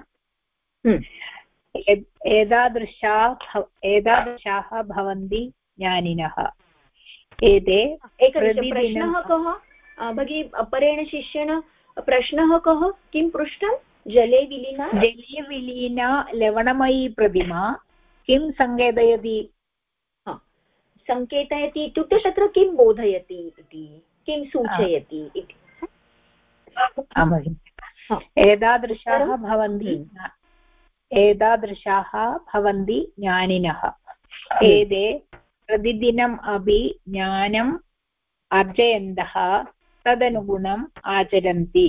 Speaker 4: हम्म। एतादृशा एतादृशाः भवन्ति ज्ञानिनः। एते
Speaker 1: प्रश्नः कः? भगिनी अपरेण शिष्येण प्रश्नः कः? किं पृष्टं? जले विलीना?
Speaker 4: जले विलीना लवणमयी प्रतिमा किं सङ्केतयति?
Speaker 1: सङ्केतयति इत्युक्ते तत्र किं बोधयति इति किं सूचयति इति।
Speaker 4: एतादृशाः भवन्ति एतादृशाः भवन्ति ज्ञानिनः। एते प्रतिदिनम् अपि ज्ञानम् अर्जयन्तः तदनुगुणम् आचरन्ति।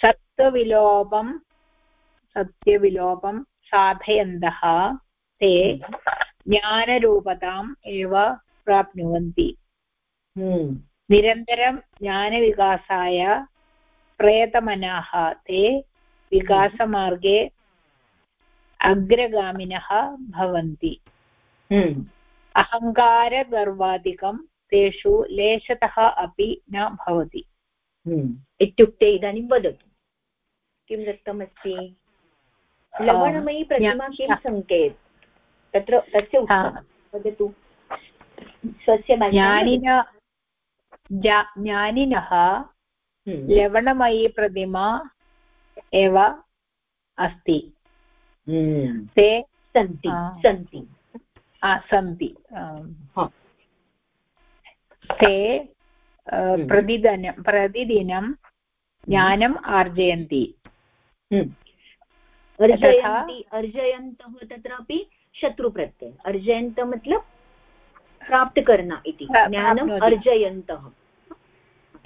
Speaker 4: सत्त्वविलोपं सत्यविलोपं साधयन्तः ते ज्ञानरूपताम् एव प्राप्नुवन्ति निरन्तरं ज्ञानविकासाय प्रयतमनाः ते विकासमार्गे अग्रगामिनः भवन्ति अहङ्कारगर्वादिकं तेषु लेशतः अपि न भवति।
Speaker 1: इत्युक्ते इदानीं वदतु। किं दत्तमस्ति? लवणमयी प्रतिमा किं सङ्केत् तत्र तस्य वदतु। स्वस्य
Speaker 4: ज्ञानिन ज्ञानिनः हम्म। लवणमयी प्रतिमा एव अस्ति।
Speaker 1: ते सन्ति सन्ति।
Speaker 4: सन्ति ते हम्म। प्रतिदिनं प्रतिदिनं ज्ञानम् आर्जयन्ति।
Speaker 1: अर्जयन्तः तत्रापि शत्रुप्रत्यय। अर्जयन्त मतलब प्राप्त करना इति ज्ञानम् अर्जयन्तः।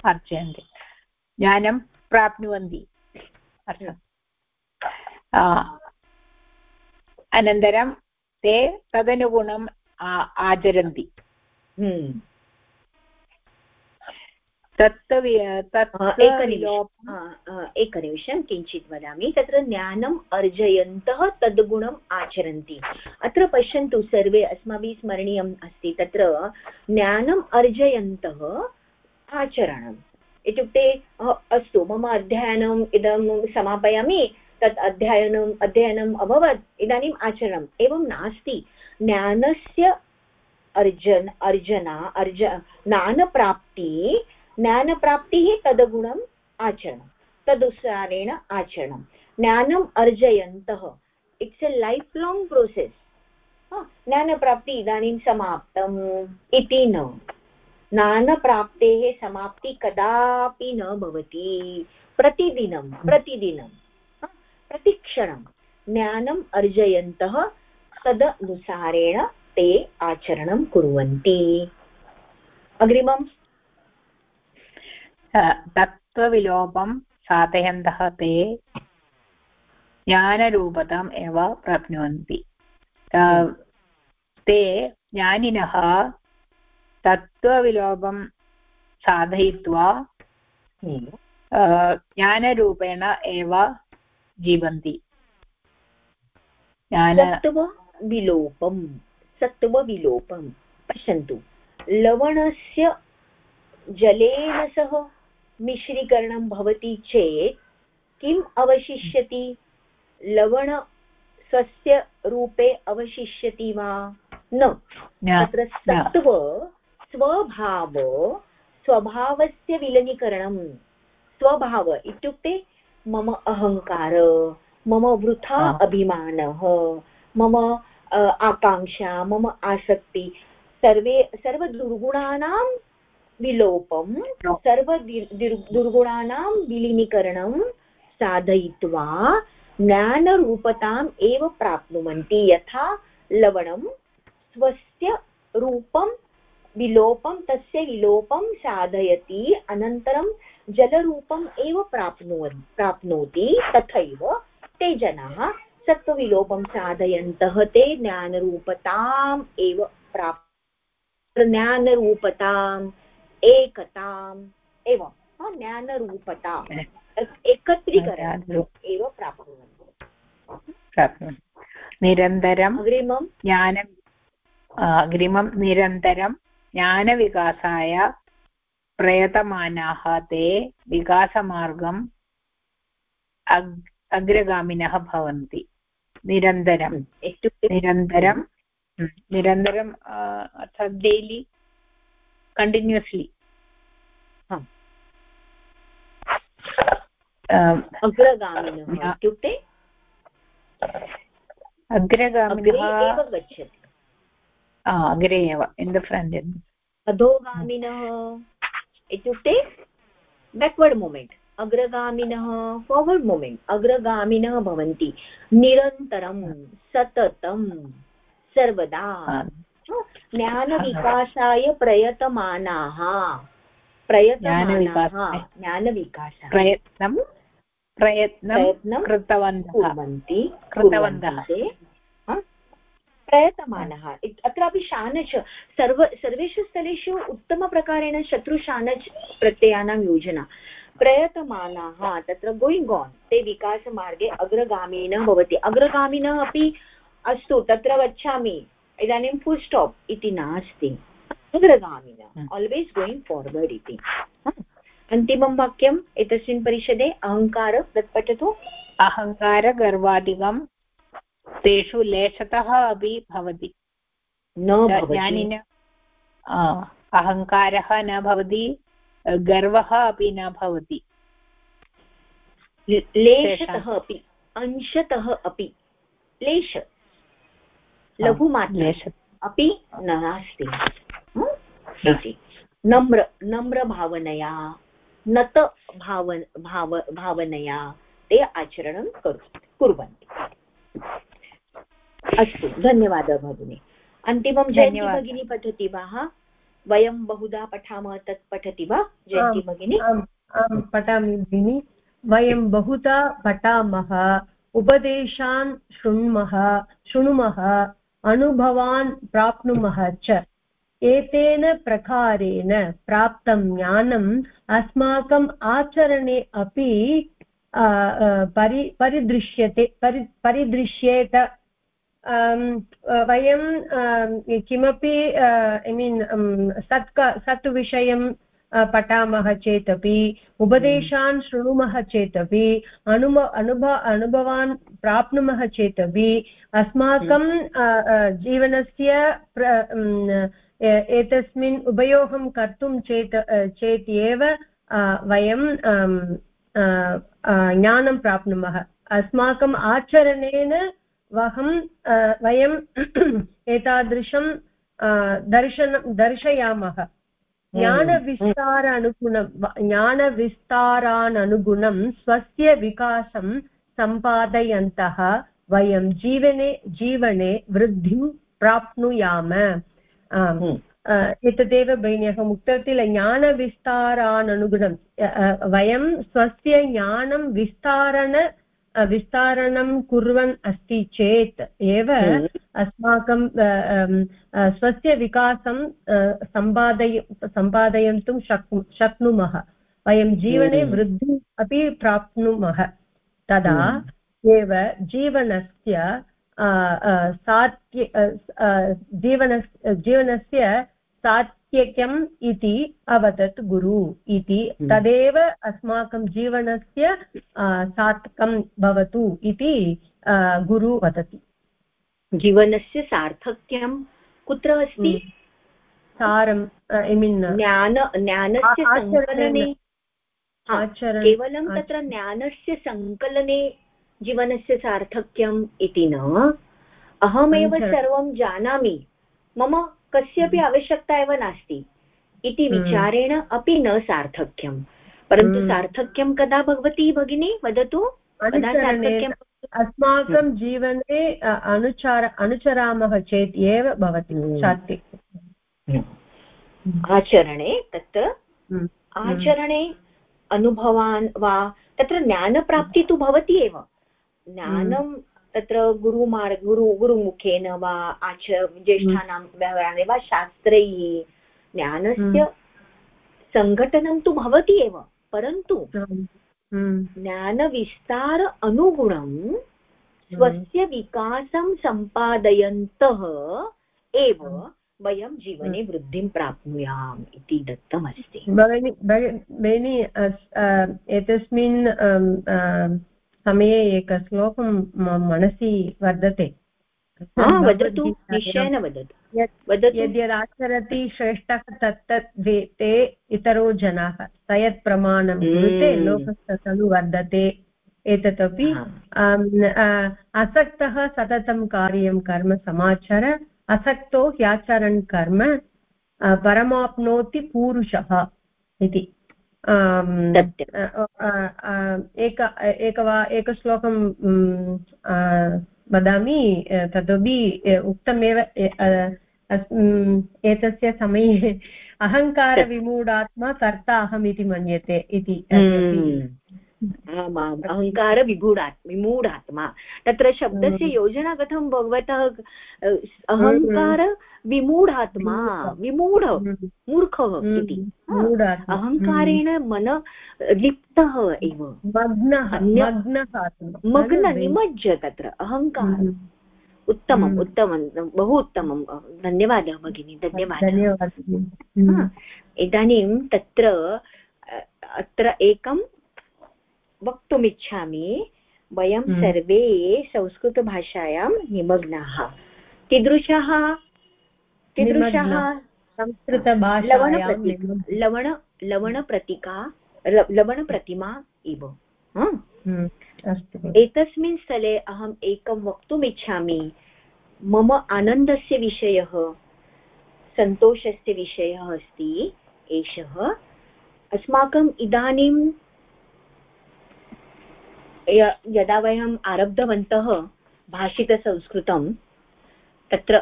Speaker 4: अर्जयन्ति ज्ञानं प्राप्नुवन्ति। अनन्तरं ते तदनुगुणम् आचरन्ति।
Speaker 1: हम्म।
Speaker 4: तत्
Speaker 1: एकनिमिषं किञ्चित् वदामि। तत्र ज्ञानम् अर्जयन्तः तद्गुणम् आचरन्ति। अत्र पश्यन्तु सर्वे अस्माभिः स्मरणीयम् अस्ति। तत्र ज्ञानम् अर्जयन्तः आचरणम्। इत्युक्ते अस्तु मम अध्ययनम् इदं समापयामि। तत् अध्ययनम् अध्ययनम् अभवत्, इदानीम् आचरणम्, एवं नास्ति। ज्ञानस्य अर्जन, अर्जना, अर्ज़, ज्ञानप्राप्ति, ज्ञानप्राप्तिः तदगुणम् आचरणं तदुसारेण आचरणं ज्ञानम् अर्जयन्तः it's a life long process ज्ञानप्राप्ति इदानीं समाप्तम् इति न। ज्ञानप्राप्तेः समाप्ति कदापि न भवति। प्रतिदिनं प्रतिदिनं। प्रतिक्षणं ज्ञानम् अर्जयन्तः तदनुसारेण ते आचरणं कुर्वन्ति। अग्रिमम्।
Speaker 4: तत्त्वविलोपं साधयन्तः ते ज्ञानरूपताम् एव प्राप्नुवन्ति। ते ज्ञानिनः तत्त्वविलोपं साधयित्वा हम्म। ज्ञानरूपेण एव जीवन्ति।
Speaker 1: सत्त्वविलोपं सत्त्वविलोपं पश्यन्तु। लवणस्य जलेन सह मिश्रीकरणं भवति चेत् किम् अवशिष्यति? लवण स्वस्य रूपे अवशिष्यति वा? न। तत्र सत्त्व स्वभाव स्वभावस्य विलनीकरणं। स्वभाव इत्युक्ते मम अहङ्कार मम वृथा अभिमानः मम आकाङ्क्षा मम आसक्ति सर्वे सर्वदुर्गुणानां विलोपं सर्व दुर्गुणानां विलीनीकरणं साधयित्वा ज्ञानरूपताम् एव प्राप्नुवन्ति यथा लवणं स्वस्य रूपं विलोपं तस्य विलोपं साधयति अनन्तरं जलरूपम् एव प्राप्नुवन् प्राप्नोति तथैव ते जनाः सत्त्वविलोपं साधयन्तः ते ज्ञानरूपताम् एव प्राप् ज्ञानरूपताम् एकताम् एवं ज्ञानरूपता एकत्रीकरणम् एव प्राप्नुवन्ति
Speaker 4: निरन्तरं अग्रिमं ज्ञानं अग्रिमं निरन्तरं ज्ञानविकासाय प्रयतमानाः ते विकासमार्गम् अग् अग्रगामिनः भवन्ति निरन्तरम् इत्युक्ते निरन्तरं निरन्तरम् अर्थात् डेलि कण्टिन्यूस्लि
Speaker 1: अग्रगामिनः इत्युक्ते
Speaker 4: अग्रगामिनः गच्छति अग्रे एव इन् द फ्रण्ट्
Speaker 1: अधोगामिनः इत्युक्ते बेक्वर्ड् मूमेण्ट् अग्रगामिनः फार्वर्ड् मूमेण्ट् अग्रगामिनः भवन्ति निरन्तरं सततं सर्वदा। ज्ञानविकासाय प्रयतमानाः प्रयतमानाः ज्ञानविकासः
Speaker 4: प्रयत्नं प्रयत्नं कृतवन्तः।
Speaker 1: कुर्वन्ति कृतवन्तः। प्रयतमानः। अत्रापि शानच् सर्व सर्वेषु स्थलेषु उत्तमप्रकारेण शत्रुशानच् प्रत्ययानां योजना। प्रयतमानाः तत्र गोयिङ्ग् आन् ते विकासमार्गे अग्रगामिनः भवति। अग्रगामिनः अपि अस्तु तत्र गच्छामि इदानीं फुल् स्टाप् इति नास्ति। अग्रगामिनः आल्वेस् गोयिङ्ग् फार्वर्ड् इति। अन्तिमं वाक्यम् एतस्मिन् परिषदे अहङ्कार तत् पठतु
Speaker 4: अहङ्कारगर्वादिकं तेषु लेशतः अपि भवति।
Speaker 1: न
Speaker 4: ज्ञानिन अहङ्कारः न भवति गर्वः अपि न भवति।
Speaker 1: लेशतः अपि अंशतः अपि। लेश लघुमात्र अपि नास्ति। इति। नम्र नम्रभावनया नत भाव भाव भावनया ते आचरणं कुर्वन्ति। अस्तु धन्यवादः भगिनि। अन्तिमं जयन्ती भगिनी पठति वा वयं बहुधा पठामः तत् पठति वा जयन्ती भगिनी?
Speaker 5: आम् पठामि भगिनि। वयं बहुधा पठामः उपदेशान् शृण्मः शृणुमः अनुभवान् प्राप्नुमः च। एतेन प्रकारेण प्राप्तं ज्ञानम् अस्माकम् आचरणे अपि परि परिदृश्यते परि परिदृश्येत वयं किमपि ऐ मीन् सत् सत् विषयं पठामः चेदपि उपदेशान् शृणुमः चेदपि अनुभ अनुभव अनुभवान् प्राप्नुमः चेदपि अस्माकं जीवनस्य एतस्मिन् उपयोगं कर्तुं चेत् चेत् एव वयं ज्ञानं प्राप्नुमः। अस्माकम् आचरणेन वहं वयं एतादृशं दर्शनं दर्शयामः। ज्ञानविस्तार अनुगुणं ज्ञानविस्ताराननुगुणं स्वस्य विकासं सम्पादयन्तः वयं जीवने जीवने वृद्धिं प्राप्नुयाम। हम्म। एतदेव भगिनी अहम् उक्तवती ज्ञानविस्ताराननुगुणं। वयं स्वस्य ज्ञानं विस्तारण विस्तारणं कुर्वन् अस्ति चेत् एव हम्म। अस्माकं स्वस्य विकासं सम्पादय सम्पादयितुं शक् शक्नुमः वयं जीवने हम्म। वृद्धिम् अपि प्राप्नुमः तदा हम्म। एव जीवनस्य सात्य जीवन जीवनस्य सात्यक्यम् इति अवदत् गुरु इति। हम्म। तदेव अस्माकं जीवनस्य सार्थकं भवतु इति गुरु वदति।
Speaker 1: जीवनस्य सार्थक्यं कुत्र अस्ति।
Speaker 5: सारम् ऐ मीन्
Speaker 1: ज्ञान ज्ञानस्य सङ्कलने केवलं तत्र ज्ञानस्य सङ्कलने जीवनस्य सार्थक्यम् इति न। अहमेव सर्वं जानामि। मम कस्यापि हम्म। आवश्यकता एव नास्ति इति हम्म। विचारेण अपि न सार्थक्यं परन्तु हम्म। सार्थक्यं कदा भवति भगिनी? वदतु।
Speaker 5: अस्माकं जीवने अनुचार अनुचरामः चेत् एव भवति सात्विक
Speaker 1: आचरणे तत्र आचरणे अनुभवान् वा तत्र ज्ञानप्राप्तिः तु भवति एव। ज्ञानं तत्र गुरुमार्ग गुरु गुरुमुखेन वा आच ज्येष्ठानां व्यवहारे वा शास्त्रैः ज्ञानस्य सङ्घटनं तु भवति एव परन्तु ज्ञानविस्तार अनुगुणं स्वस्य विकासं सम्पादयन्तः एव वयं जीवने वृद्धिं प्राप्नुयाम् इति दत्तमस्ति।
Speaker 5: भगिनी एतस्मिन् समये एक श्लोकं मनसि वर्धते।
Speaker 1: वदतु निश्चयेन वदतु।
Speaker 5: यद्यदाचरति श्रेष्ठः तत्तत् वेते इतरो जनाः। स यत् प्रमाणं कुरुते हम्म। लोकस्तनु वर्धते। एतदपि असक्तः सततं कार्यं कर्म समाचर असक्तो ह्याचरन् कर्म परमाप्नोति पूरुषः इति। एक एक वा एकश्लोकं वदामि तदपि उक्तमेव एतस्य समये अहङ्कारविमूढात्मा कर्ता अहम् इति मन्यते इति।
Speaker 1: आमाम् अहङ्कार विगूढात् विमूढात्मा तत्र शब्दस्य योजना कथं भगवतः अहङ्कार विमूढात्मा विमूढ। मूर्खः इति। अहङ्कारेण मन लिप्तः एव। मग्न निमज्ज तत्र अहङ्कार। उत्तमम् उत्तमं बहु उत्तमं धन्यवादः भगिनी धन्यवादः। इदानीं तत्र अत्र एकं वक्तुमिच्छामि वयं हम्म। सर्वे संस्कृतभाषायां निमग्नाः। कीदृशः कीदृशः लवण लवणप्रतिका लवणप्रतिमा इव। हम्म, एतस्मिन् स्थले अहम् एकं वक्तुम् इच्छामि मम आनन्दस्य विषयः सन्तोषस्य विषयः अस्ति एषः। अस्माकम् इदानीं यदा वयम् आरब्धवन्तः भाषितसंस्कृतं तत्र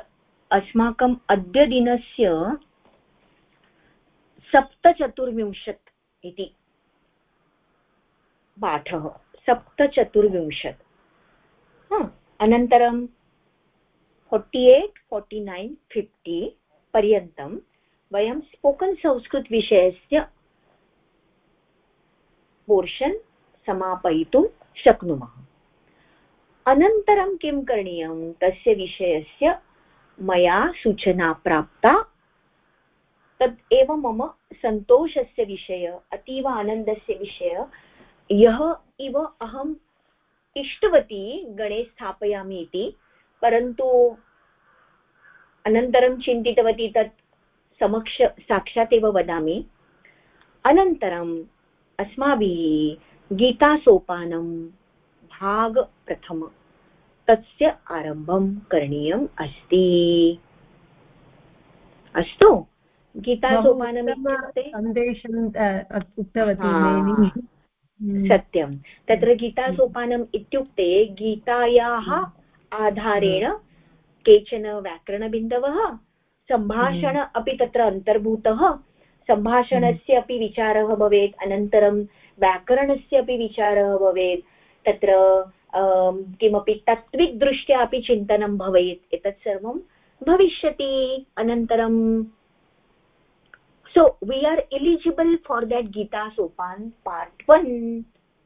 Speaker 1: अस्माकम् अद्य दिनस्य सप्तचतुर्विंशत् इति पाठः। सप्तचतुर्विंशत्। अनन्तरं forty eight, forty nine, fifty पर्यन्तं वयं स्पोकन् संस्कृतविषयस्य पोर्षन् समापयितुं शक्नुमः। अनन्तरं किं करणीयं? तस्य विषयस्य मया सूचना प्राप्ता। तत् एव मम सन्तोषस्य विषय, अतीव आनन्दस्य विषय। यः इव अहम् इष्टवती गणे स्थापयामि इति, परन्तु अनन्तरं चिन्तितवती तत् समक्ष साक्षात् एव वदामि। अनन्तरम् अस्माभिः गीतासोपानं भागप्रथम तस्य आरम्भं करणीयम् अस्ति। अस्तु गीतासोपानम्
Speaker 5: सन्देशम् उक्तवती
Speaker 1: हम्म। सत्यं। तत्र गीतासोपानम् इत्युक्ते गीतायाः आधारेण केचन व्याकरणबिन्दवः सम्भाषण हम्म। अपि तत्र अन्तर्भूतः सम्भाषणस्य अपि विचारः भवेत् अनन्तरं व्याकरणस्य अपि विचारः भवेत्, तत्र किमपि तत्त्विकदृष्ट्या अपि चिन्तनं भवेत्, एतत् सर्वं भविष्यति अनन्तरं. So we are eligible for that Gita Sopan part one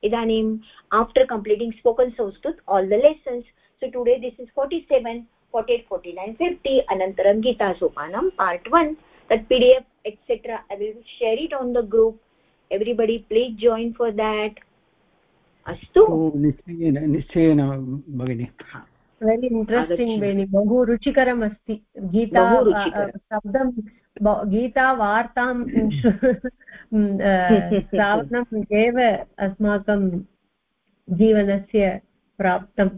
Speaker 1: इदानीम् after completing spoken Sanskrit all the lessons so today this is forty seven forty eight forty nine fifty अनन्तरं Gitasopanam part one that pdf etc i will share it on the group. Everybody please join for that. अस्तु।
Speaker 3: निश्चयेन निश्चयेन भगिनि।
Speaker 5: Very interesting भगिनि बहु रुचिकरम् अस्ति। गीता शब्दं गीतावार्तां श्रावणम् एव अस्माकं जीवनस्य प्राप्तम्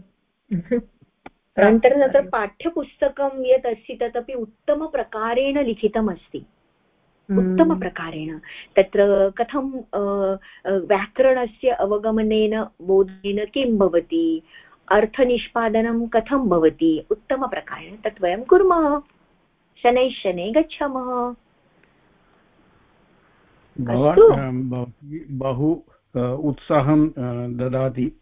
Speaker 1: अनन्तरं तत्र पाठ्यपुस्तकं यत् अस्ति तदपि उत्तमप्रकारेण लिखितम् अस्ति हम्म। उत्तमप्रकारेण तत्र कथं व्याकरणस्य अवगमनेन बोधनेन किं भवति? अर्थनिष्पादनं कथं भवति? उत्तमप्रकारेण तत् वयं कुर्मः। शनैः शनैः गच्छामः।
Speaker 3: बहु उत्साहं ददाति।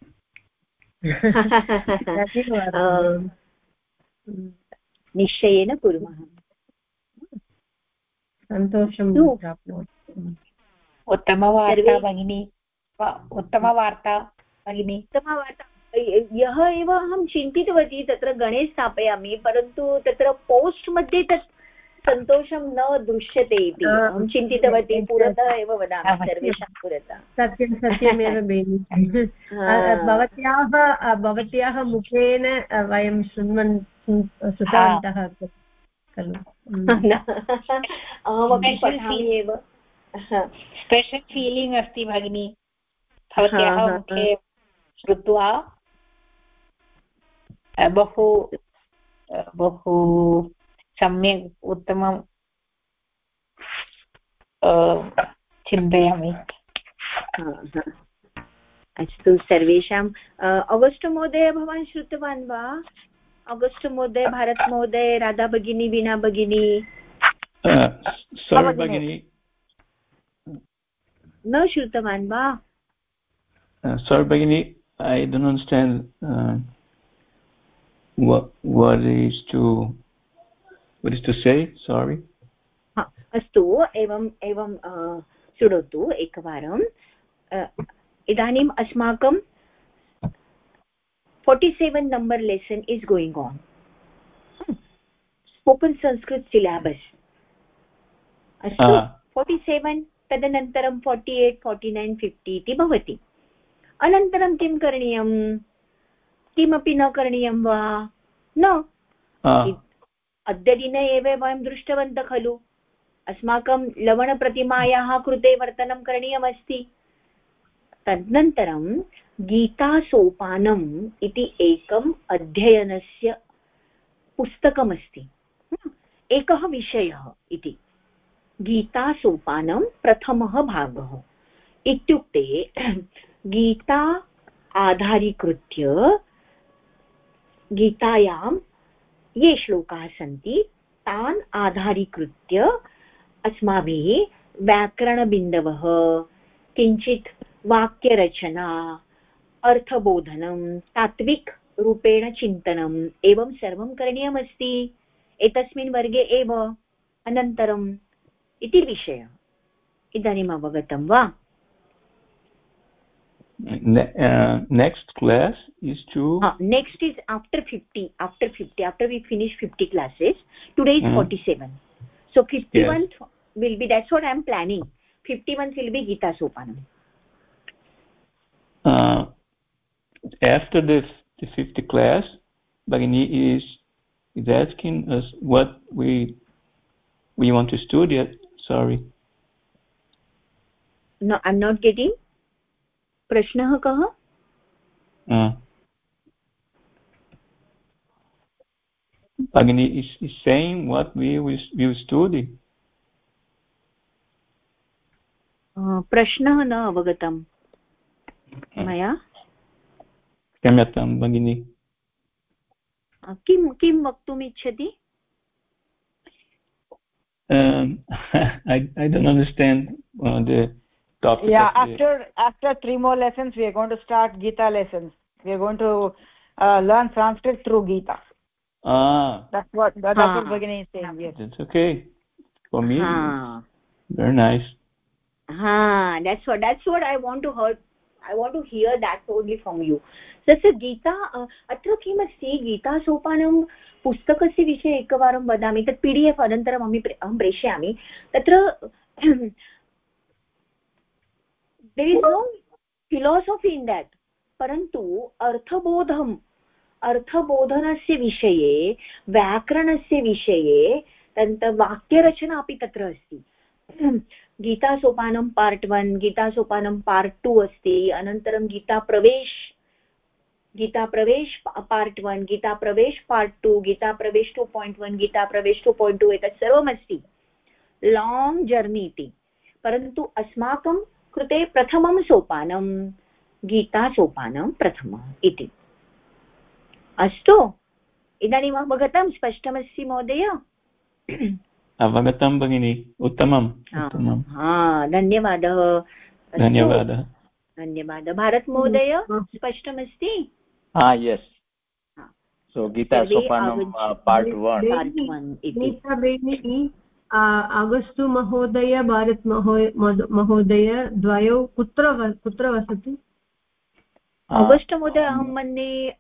Speaker 1: निश्चयेन कुर्मः।
Speaker 5: सन्तोषं
Speaker 4: उत्तमवार्ता भगिनी उत्तमवार्ता भगिनी
Speaker 1: उत्तमवार्ता यः एव अहं चिन्तितवती तत्र गणे स्थापयामि परन्तु तत्र पोस्ट् मध्ये तत् सन्तोषं न दृश्यते इति अहं चिन्तितवती पुरतः एव वदामि सर्वेषां पुरतः
Speaker 5: सत्यं सत्यमेव बेनि भवत्याः भवत्याः मुखेन वयं शृण्वन् श्रुतवन्तः खलु
Speaker 1: अहमपि पठामि एव।
Speaker 4: स्पेशल् फीलिङ्ग् अस्ति भगिनि। भवत्याः मुखे श्रुत्वा बहु बहु सम्यक् उत्तमं चिन्तयामि।
Speaker 1: अस्तु सर्वेषाम्। अगस्ट् महोदय भवान् श्रुतवान् वा? अगस्ट् महोदय भारत महोदय राधा भगिनी वीणा भगिनी।
Speaker 2: भगिनी।
Speaker 1: न श्रुतवान् वा
Speaker 2: sorry bagini i don't understand uh, what what is to what is to say? Sorry.
Speaker 1: अस्तु एवम् एवं शृणोतु एकवारं इदानीम् अस्माकं forty seven number lesson is going on spoken Sanskrit syllabus अस्तु फोर्टि सेवेन् तदनन्तरं forty eight forty nine fifty इति भवति. अनन्तरं किं करणीयं? किमपि न करणीयं वा? न. अद्यदिने एव वयं दृष्टवन्तः खलु. अस्माकं लवणप्रतिमायाः कृते वर्तनं करणीयमस्ति. तदनन्तरं गीतासोपानम् इति एकम् अध्ययनस्य पुस्तकमस्ति। एकः विषयः इति। गीतासोपानं प्रथमः भागः। इत्युक्ते, गीता आधारीकृत्य गीतायां ये श्लोकाः सन्ति, तान् आधारीकृत्य अस्माभिः व्याकरणबिन्दवः, किञ्चित् वाक्यरचना अर्थबोधनं तात्विक रूपेण चिन्तनम् एवं सर्वं करणीयमस्ति। एतस्मिन् वर्गे एव अनन्तरम् इति विषय इदानीम् अवगतं वा?
Speaker 2: Next class is to
Speaker 1: next is after fifty after fifty after we finish fifty classes today is forty seven so fifty one will be that's what I am planning fifty one will be
Speaker 2: Gitasopanam after this the 50 class bagini is is asking us what we we want to study sorry
Speaker 1: no i'm not getting प्रश्नः कः
Speaker 2: Agni is, is saying what we will, we will study.
Speaker 1: प्रश्नः न अवगतम् मया
Speaker 2: क्षम्यतां भगिनि
Speaker 1: किं किं वक्तुम् इच्छति
Speaker 2: um, I, I don't understand uh, the topic
Speaker 6: yeah after after three more lessons we are going to start gita lessons we are going to uh, learn sanskrit through gita
Speaker 2: ah
Speaker 6: that's what that's ah. what beginning is saying yes
Speaker 2: that's okay for me ah. very nice
Speaker 1: ah that's what that's what i want to hear i want to hear that only from you तस्य गीता अत्र किमस्ति? गीतासोपानं पुस्तकस्य विषये एकवारं वदामि, तत् P D F अनन्तरम् अहं अहं प्रेषयामि। तत्र, there is no philosophy in that, परन्तु अर्थबोधम्, अर्थबोधनस्य विषये, व्याकरणस्य विषये, तन्त वाक्यरचना अपि तत्र अस्ति। Gitasopanam part one, Gitasopanam part two अस्ति, अनन्तरं Gitapravesha Gitapravesha part one Gitapravesha part two Gitapravesha two point one Gitapravesha two point two एतत् सर्वमस्ति। लाङ्ग् जर्नी इति। परन्तु अस्माकं कृते प्रथमं सोपानं गीतासोपानं प्रथमम् इति। अस्तु इदानीम् अवगतं स्पष्टमस्ति महोदय?
Speaker 2: अवगतं भगिनि उत्तमम्
Speaker 1: धन्यवादः।
Speaker 2: धन्यवादः।
Speaker 1: धन्यवादः। भारत महोदय स्पष्टमस्ति
Speaker 8: yes so Gita Sopanam part one
Speaker 5: इति आगस्तु महोदय भारत महोदय द्वयौ कुत्र कुत्र वसति
Speaker 1: आगस्ट् महोदय अहं मन्ये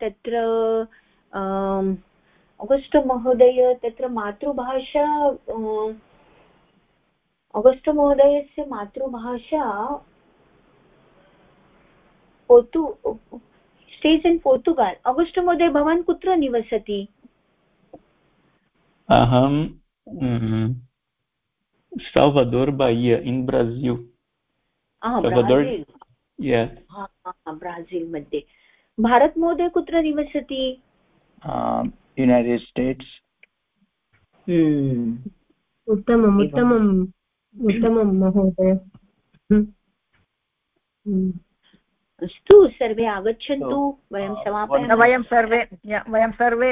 Speaker 1: तत्र आगस्ट् महोदय तत्र मातृभाषा आगस्ट् महोदयस्य मातृभाषा पोतु स्टेज् इन् पोर्तुगाल् आगस्ट् महोदय भवान् कुत्र निवसति
Speaker 2: अहं. Salvador, Bahia, in Brazil.
Speaker 1: Ah, Salvador, Brazil.
Speaker 2: Yes.
Speaker 1: ब्राजिल् मध्ये भारत महोदय कुत्र निवसति
Speaker 8: युनैटेड् स्टेट्स्
Speaker 5: उत्तमम् उत्तमम् उत्तमं महोदय
Speaker 1: अस्तु सर्वे आगच्छन्तु वयं समापयामः।
Speaker 6: वयं सर्वे वयं सर्वे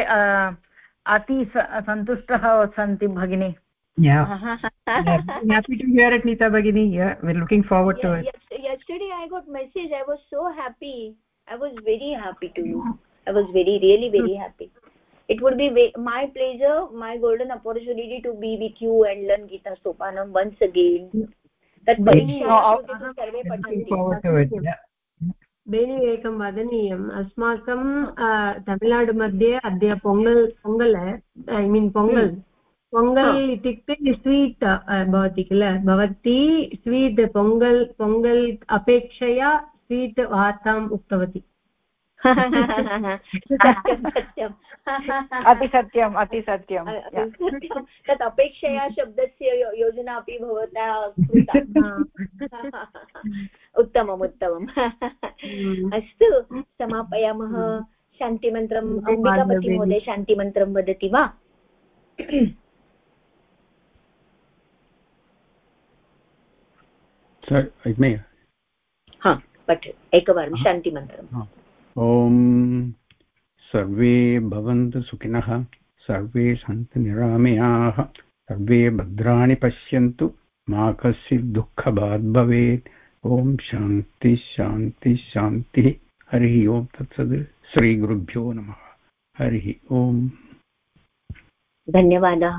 Speaker 6: अति सन्तुष्टः सन्ति भगिनि।
Speaker 7: It
Speaker 1: would be my pleasure my golden opportunity to be with you and learn Gita Sopanam once again सर्वे पठन्ति
Speaker 5: बेनि एकं वदनीयम् अस्माकं तमिळ्नाडु मध्ये अद्य पोङ्गल् पोङ्गल् ऐ मीन् पोङ्गल् पोङ्गल् इत्युक्ते स्वीट् भवति किल भवती स्वीट् पोङ्गल् पोङ्गल् अपेक्षया स्वीट् वार्ताम् उक्तवती
Speaker 6: अतिसत्यम् अतिसत्यं
Speaker 1: तत् अपेक्षया शब्दस्य योजना अपि भवता उत्तमम् उत्तमम्। अस्तु समापयामः। शान्तिमन्त्रम् अम्बिकापतिमहोदय शान्तिमन्त्रं वदति वा? पठ एकवारं शान्तिमन्त्रम्।
Speaker 3: ॐ सर्वे भवन्तु सुखिनः, सर्वे सन्तु निरामयाः, सर्वे भद्राणि पश्यन्तु, मा कश्चित् दुःखभाग् भवेत्। ॐ शान्ति शान्ति, शान्तिः। हरिः ओं। तत्सद् श्रीगुरुभ्यो नमः। हरिः ओम्।
Speaker 1: धन्यवादः।